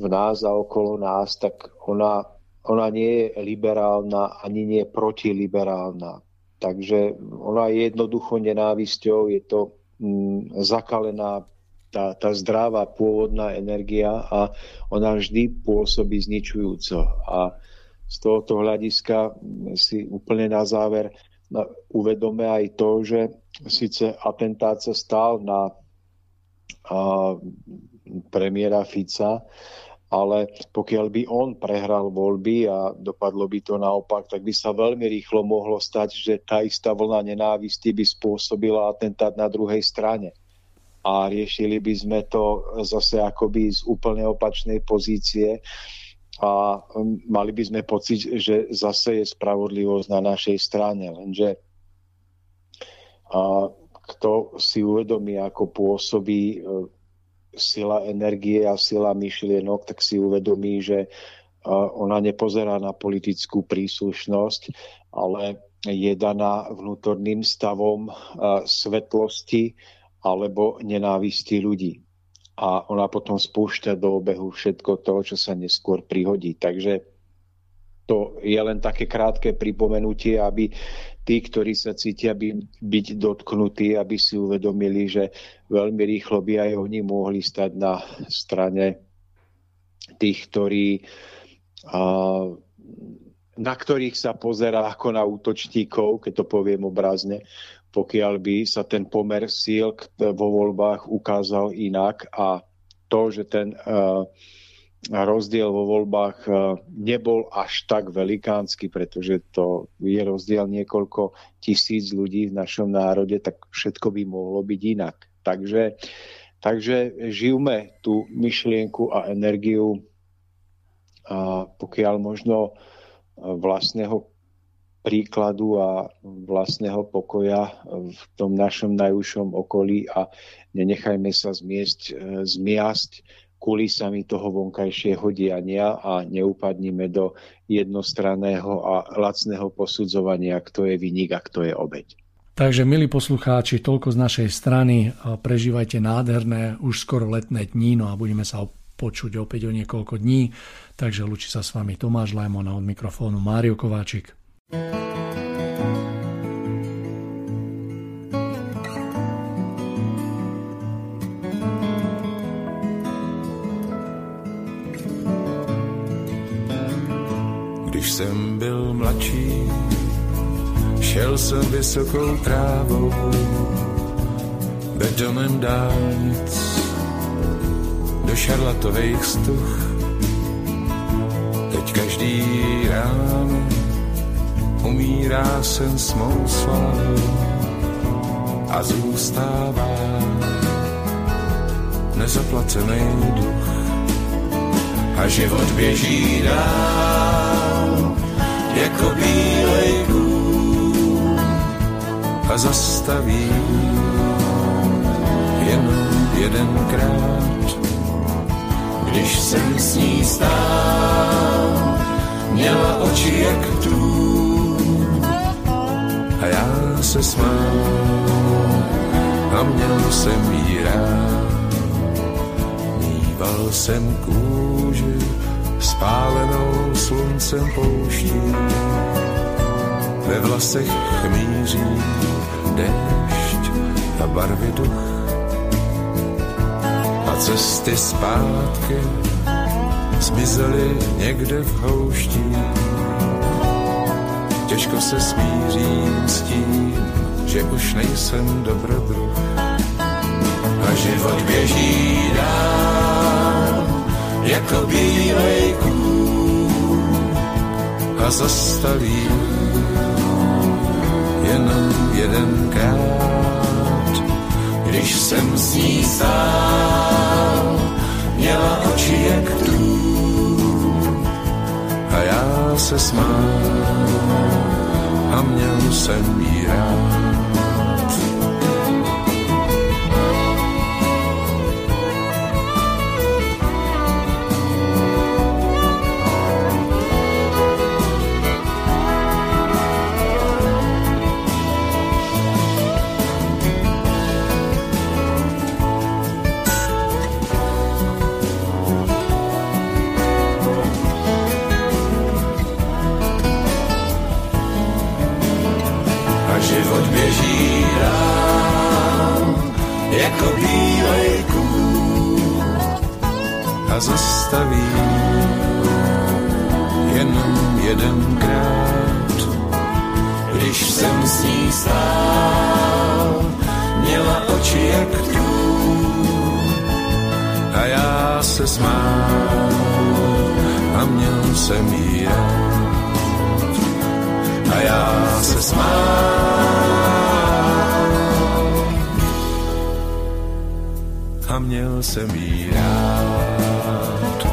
v nás a okolo nás, tak ona, ona nie je liberálna ani nie je protiliberálna. Takže ona je jednoducho nenávisťou, je to zakalená tá, tá zdravá pôvodná energia a ona vždy pôsobí zničujúco. A z tohoto hľadiska si úplne na záver uvedome aj to, že síce atentát sa stal na a, premiéra Fica, ale pokiaľ by on prehral voľby a dopadlo by to naopak, tak by sa veľmi rýchlo mohlo stať, že tá istá vlna nenávisti by spôsobila atentát na druhej strane. A riešili by sme to zase akoby z úplne opačnej pozície a mali by sme pocit, že zase je spravodlivosť na našej strane. Lenže a kto si uvedomí, ako pôsobí sila energie a sila myšlienok, tak si uvedomí, že ona nepozerá na politickú príslušnosť, ale je daná vnútorným stavom svetlosti alebo nenávisti ľudí. A ona potom spúšťa do obehu všetko to, čo sa neskôr prihodí. Takže to je len také krátke pripomenutie, aby tí, ktorí sa cítia by, byť dotknutí, aby si uvedomili, že veľmi rýchlo by aj oni mohli stať na strane tých, ktorí, a, na ktorých sa pozerá ako na útočníkov, keď to poviem obrazne, pokiaľ by sa ten pomer síl vo voľbách ukázal inak a to, že ten uh, rozdiel vo voľbách e, nebol až tak velikánsky, pretože to je rozdiel niekoľko tisíc ľudí v našom národe, tak všetko by mohlo byť inak. Takže, takže žijme tú myšlienku a energiu a pokiaľ možno e, vlastného príkladu a vlastného pokoja v tom našom najúžšom okolí a nenechajme sa zmiesť, zmiasť kulisami toho vonkajšieho diania a neupadnime do jednostranného a lacného posudzovania, kto je vynik a kto je obeď. Takže, milí poslucháči, toľko z našej strany. Prežívajte nádherné, už skoro letné dní, no a budeme sa počuť opäť o niekoľko dní. Takže lučí sa s vami Tomáš Lajmon a od mikrofónu Mário Kováčik. Když jsem byl mladší, šel jsem vysokou trávou, bedonem dálnic do šarlatových stuch. Teď každý ráno umírá sen s mou slávou a zůstává nezaplacený duch a život běží dál jako bílej kůl a zastaví jenom jedenkrát, když jsem s ní stál, měla oči jak tu a já se smál a měl jsem jí rád. Míval jsem kůži spálenou sluncem pouští, ve vlasech chmíří déšť a barvy duch. A cesty zpátky zmizely někde v houští. Těžko se smířím s tím, že už nejsem dobrodruh. A život běží dál jako bílej kůl. A zastaví jenom jedenkrát, když jsem s ní stál, měla oči jak tu a já se smál a měl jsem jí rád. Zastaví jenom jedenkrát. Když jsem s ní stál, měla oči jak tu a já se smál a měl jsem jí rád. A já se smál Měl jsem jí rád.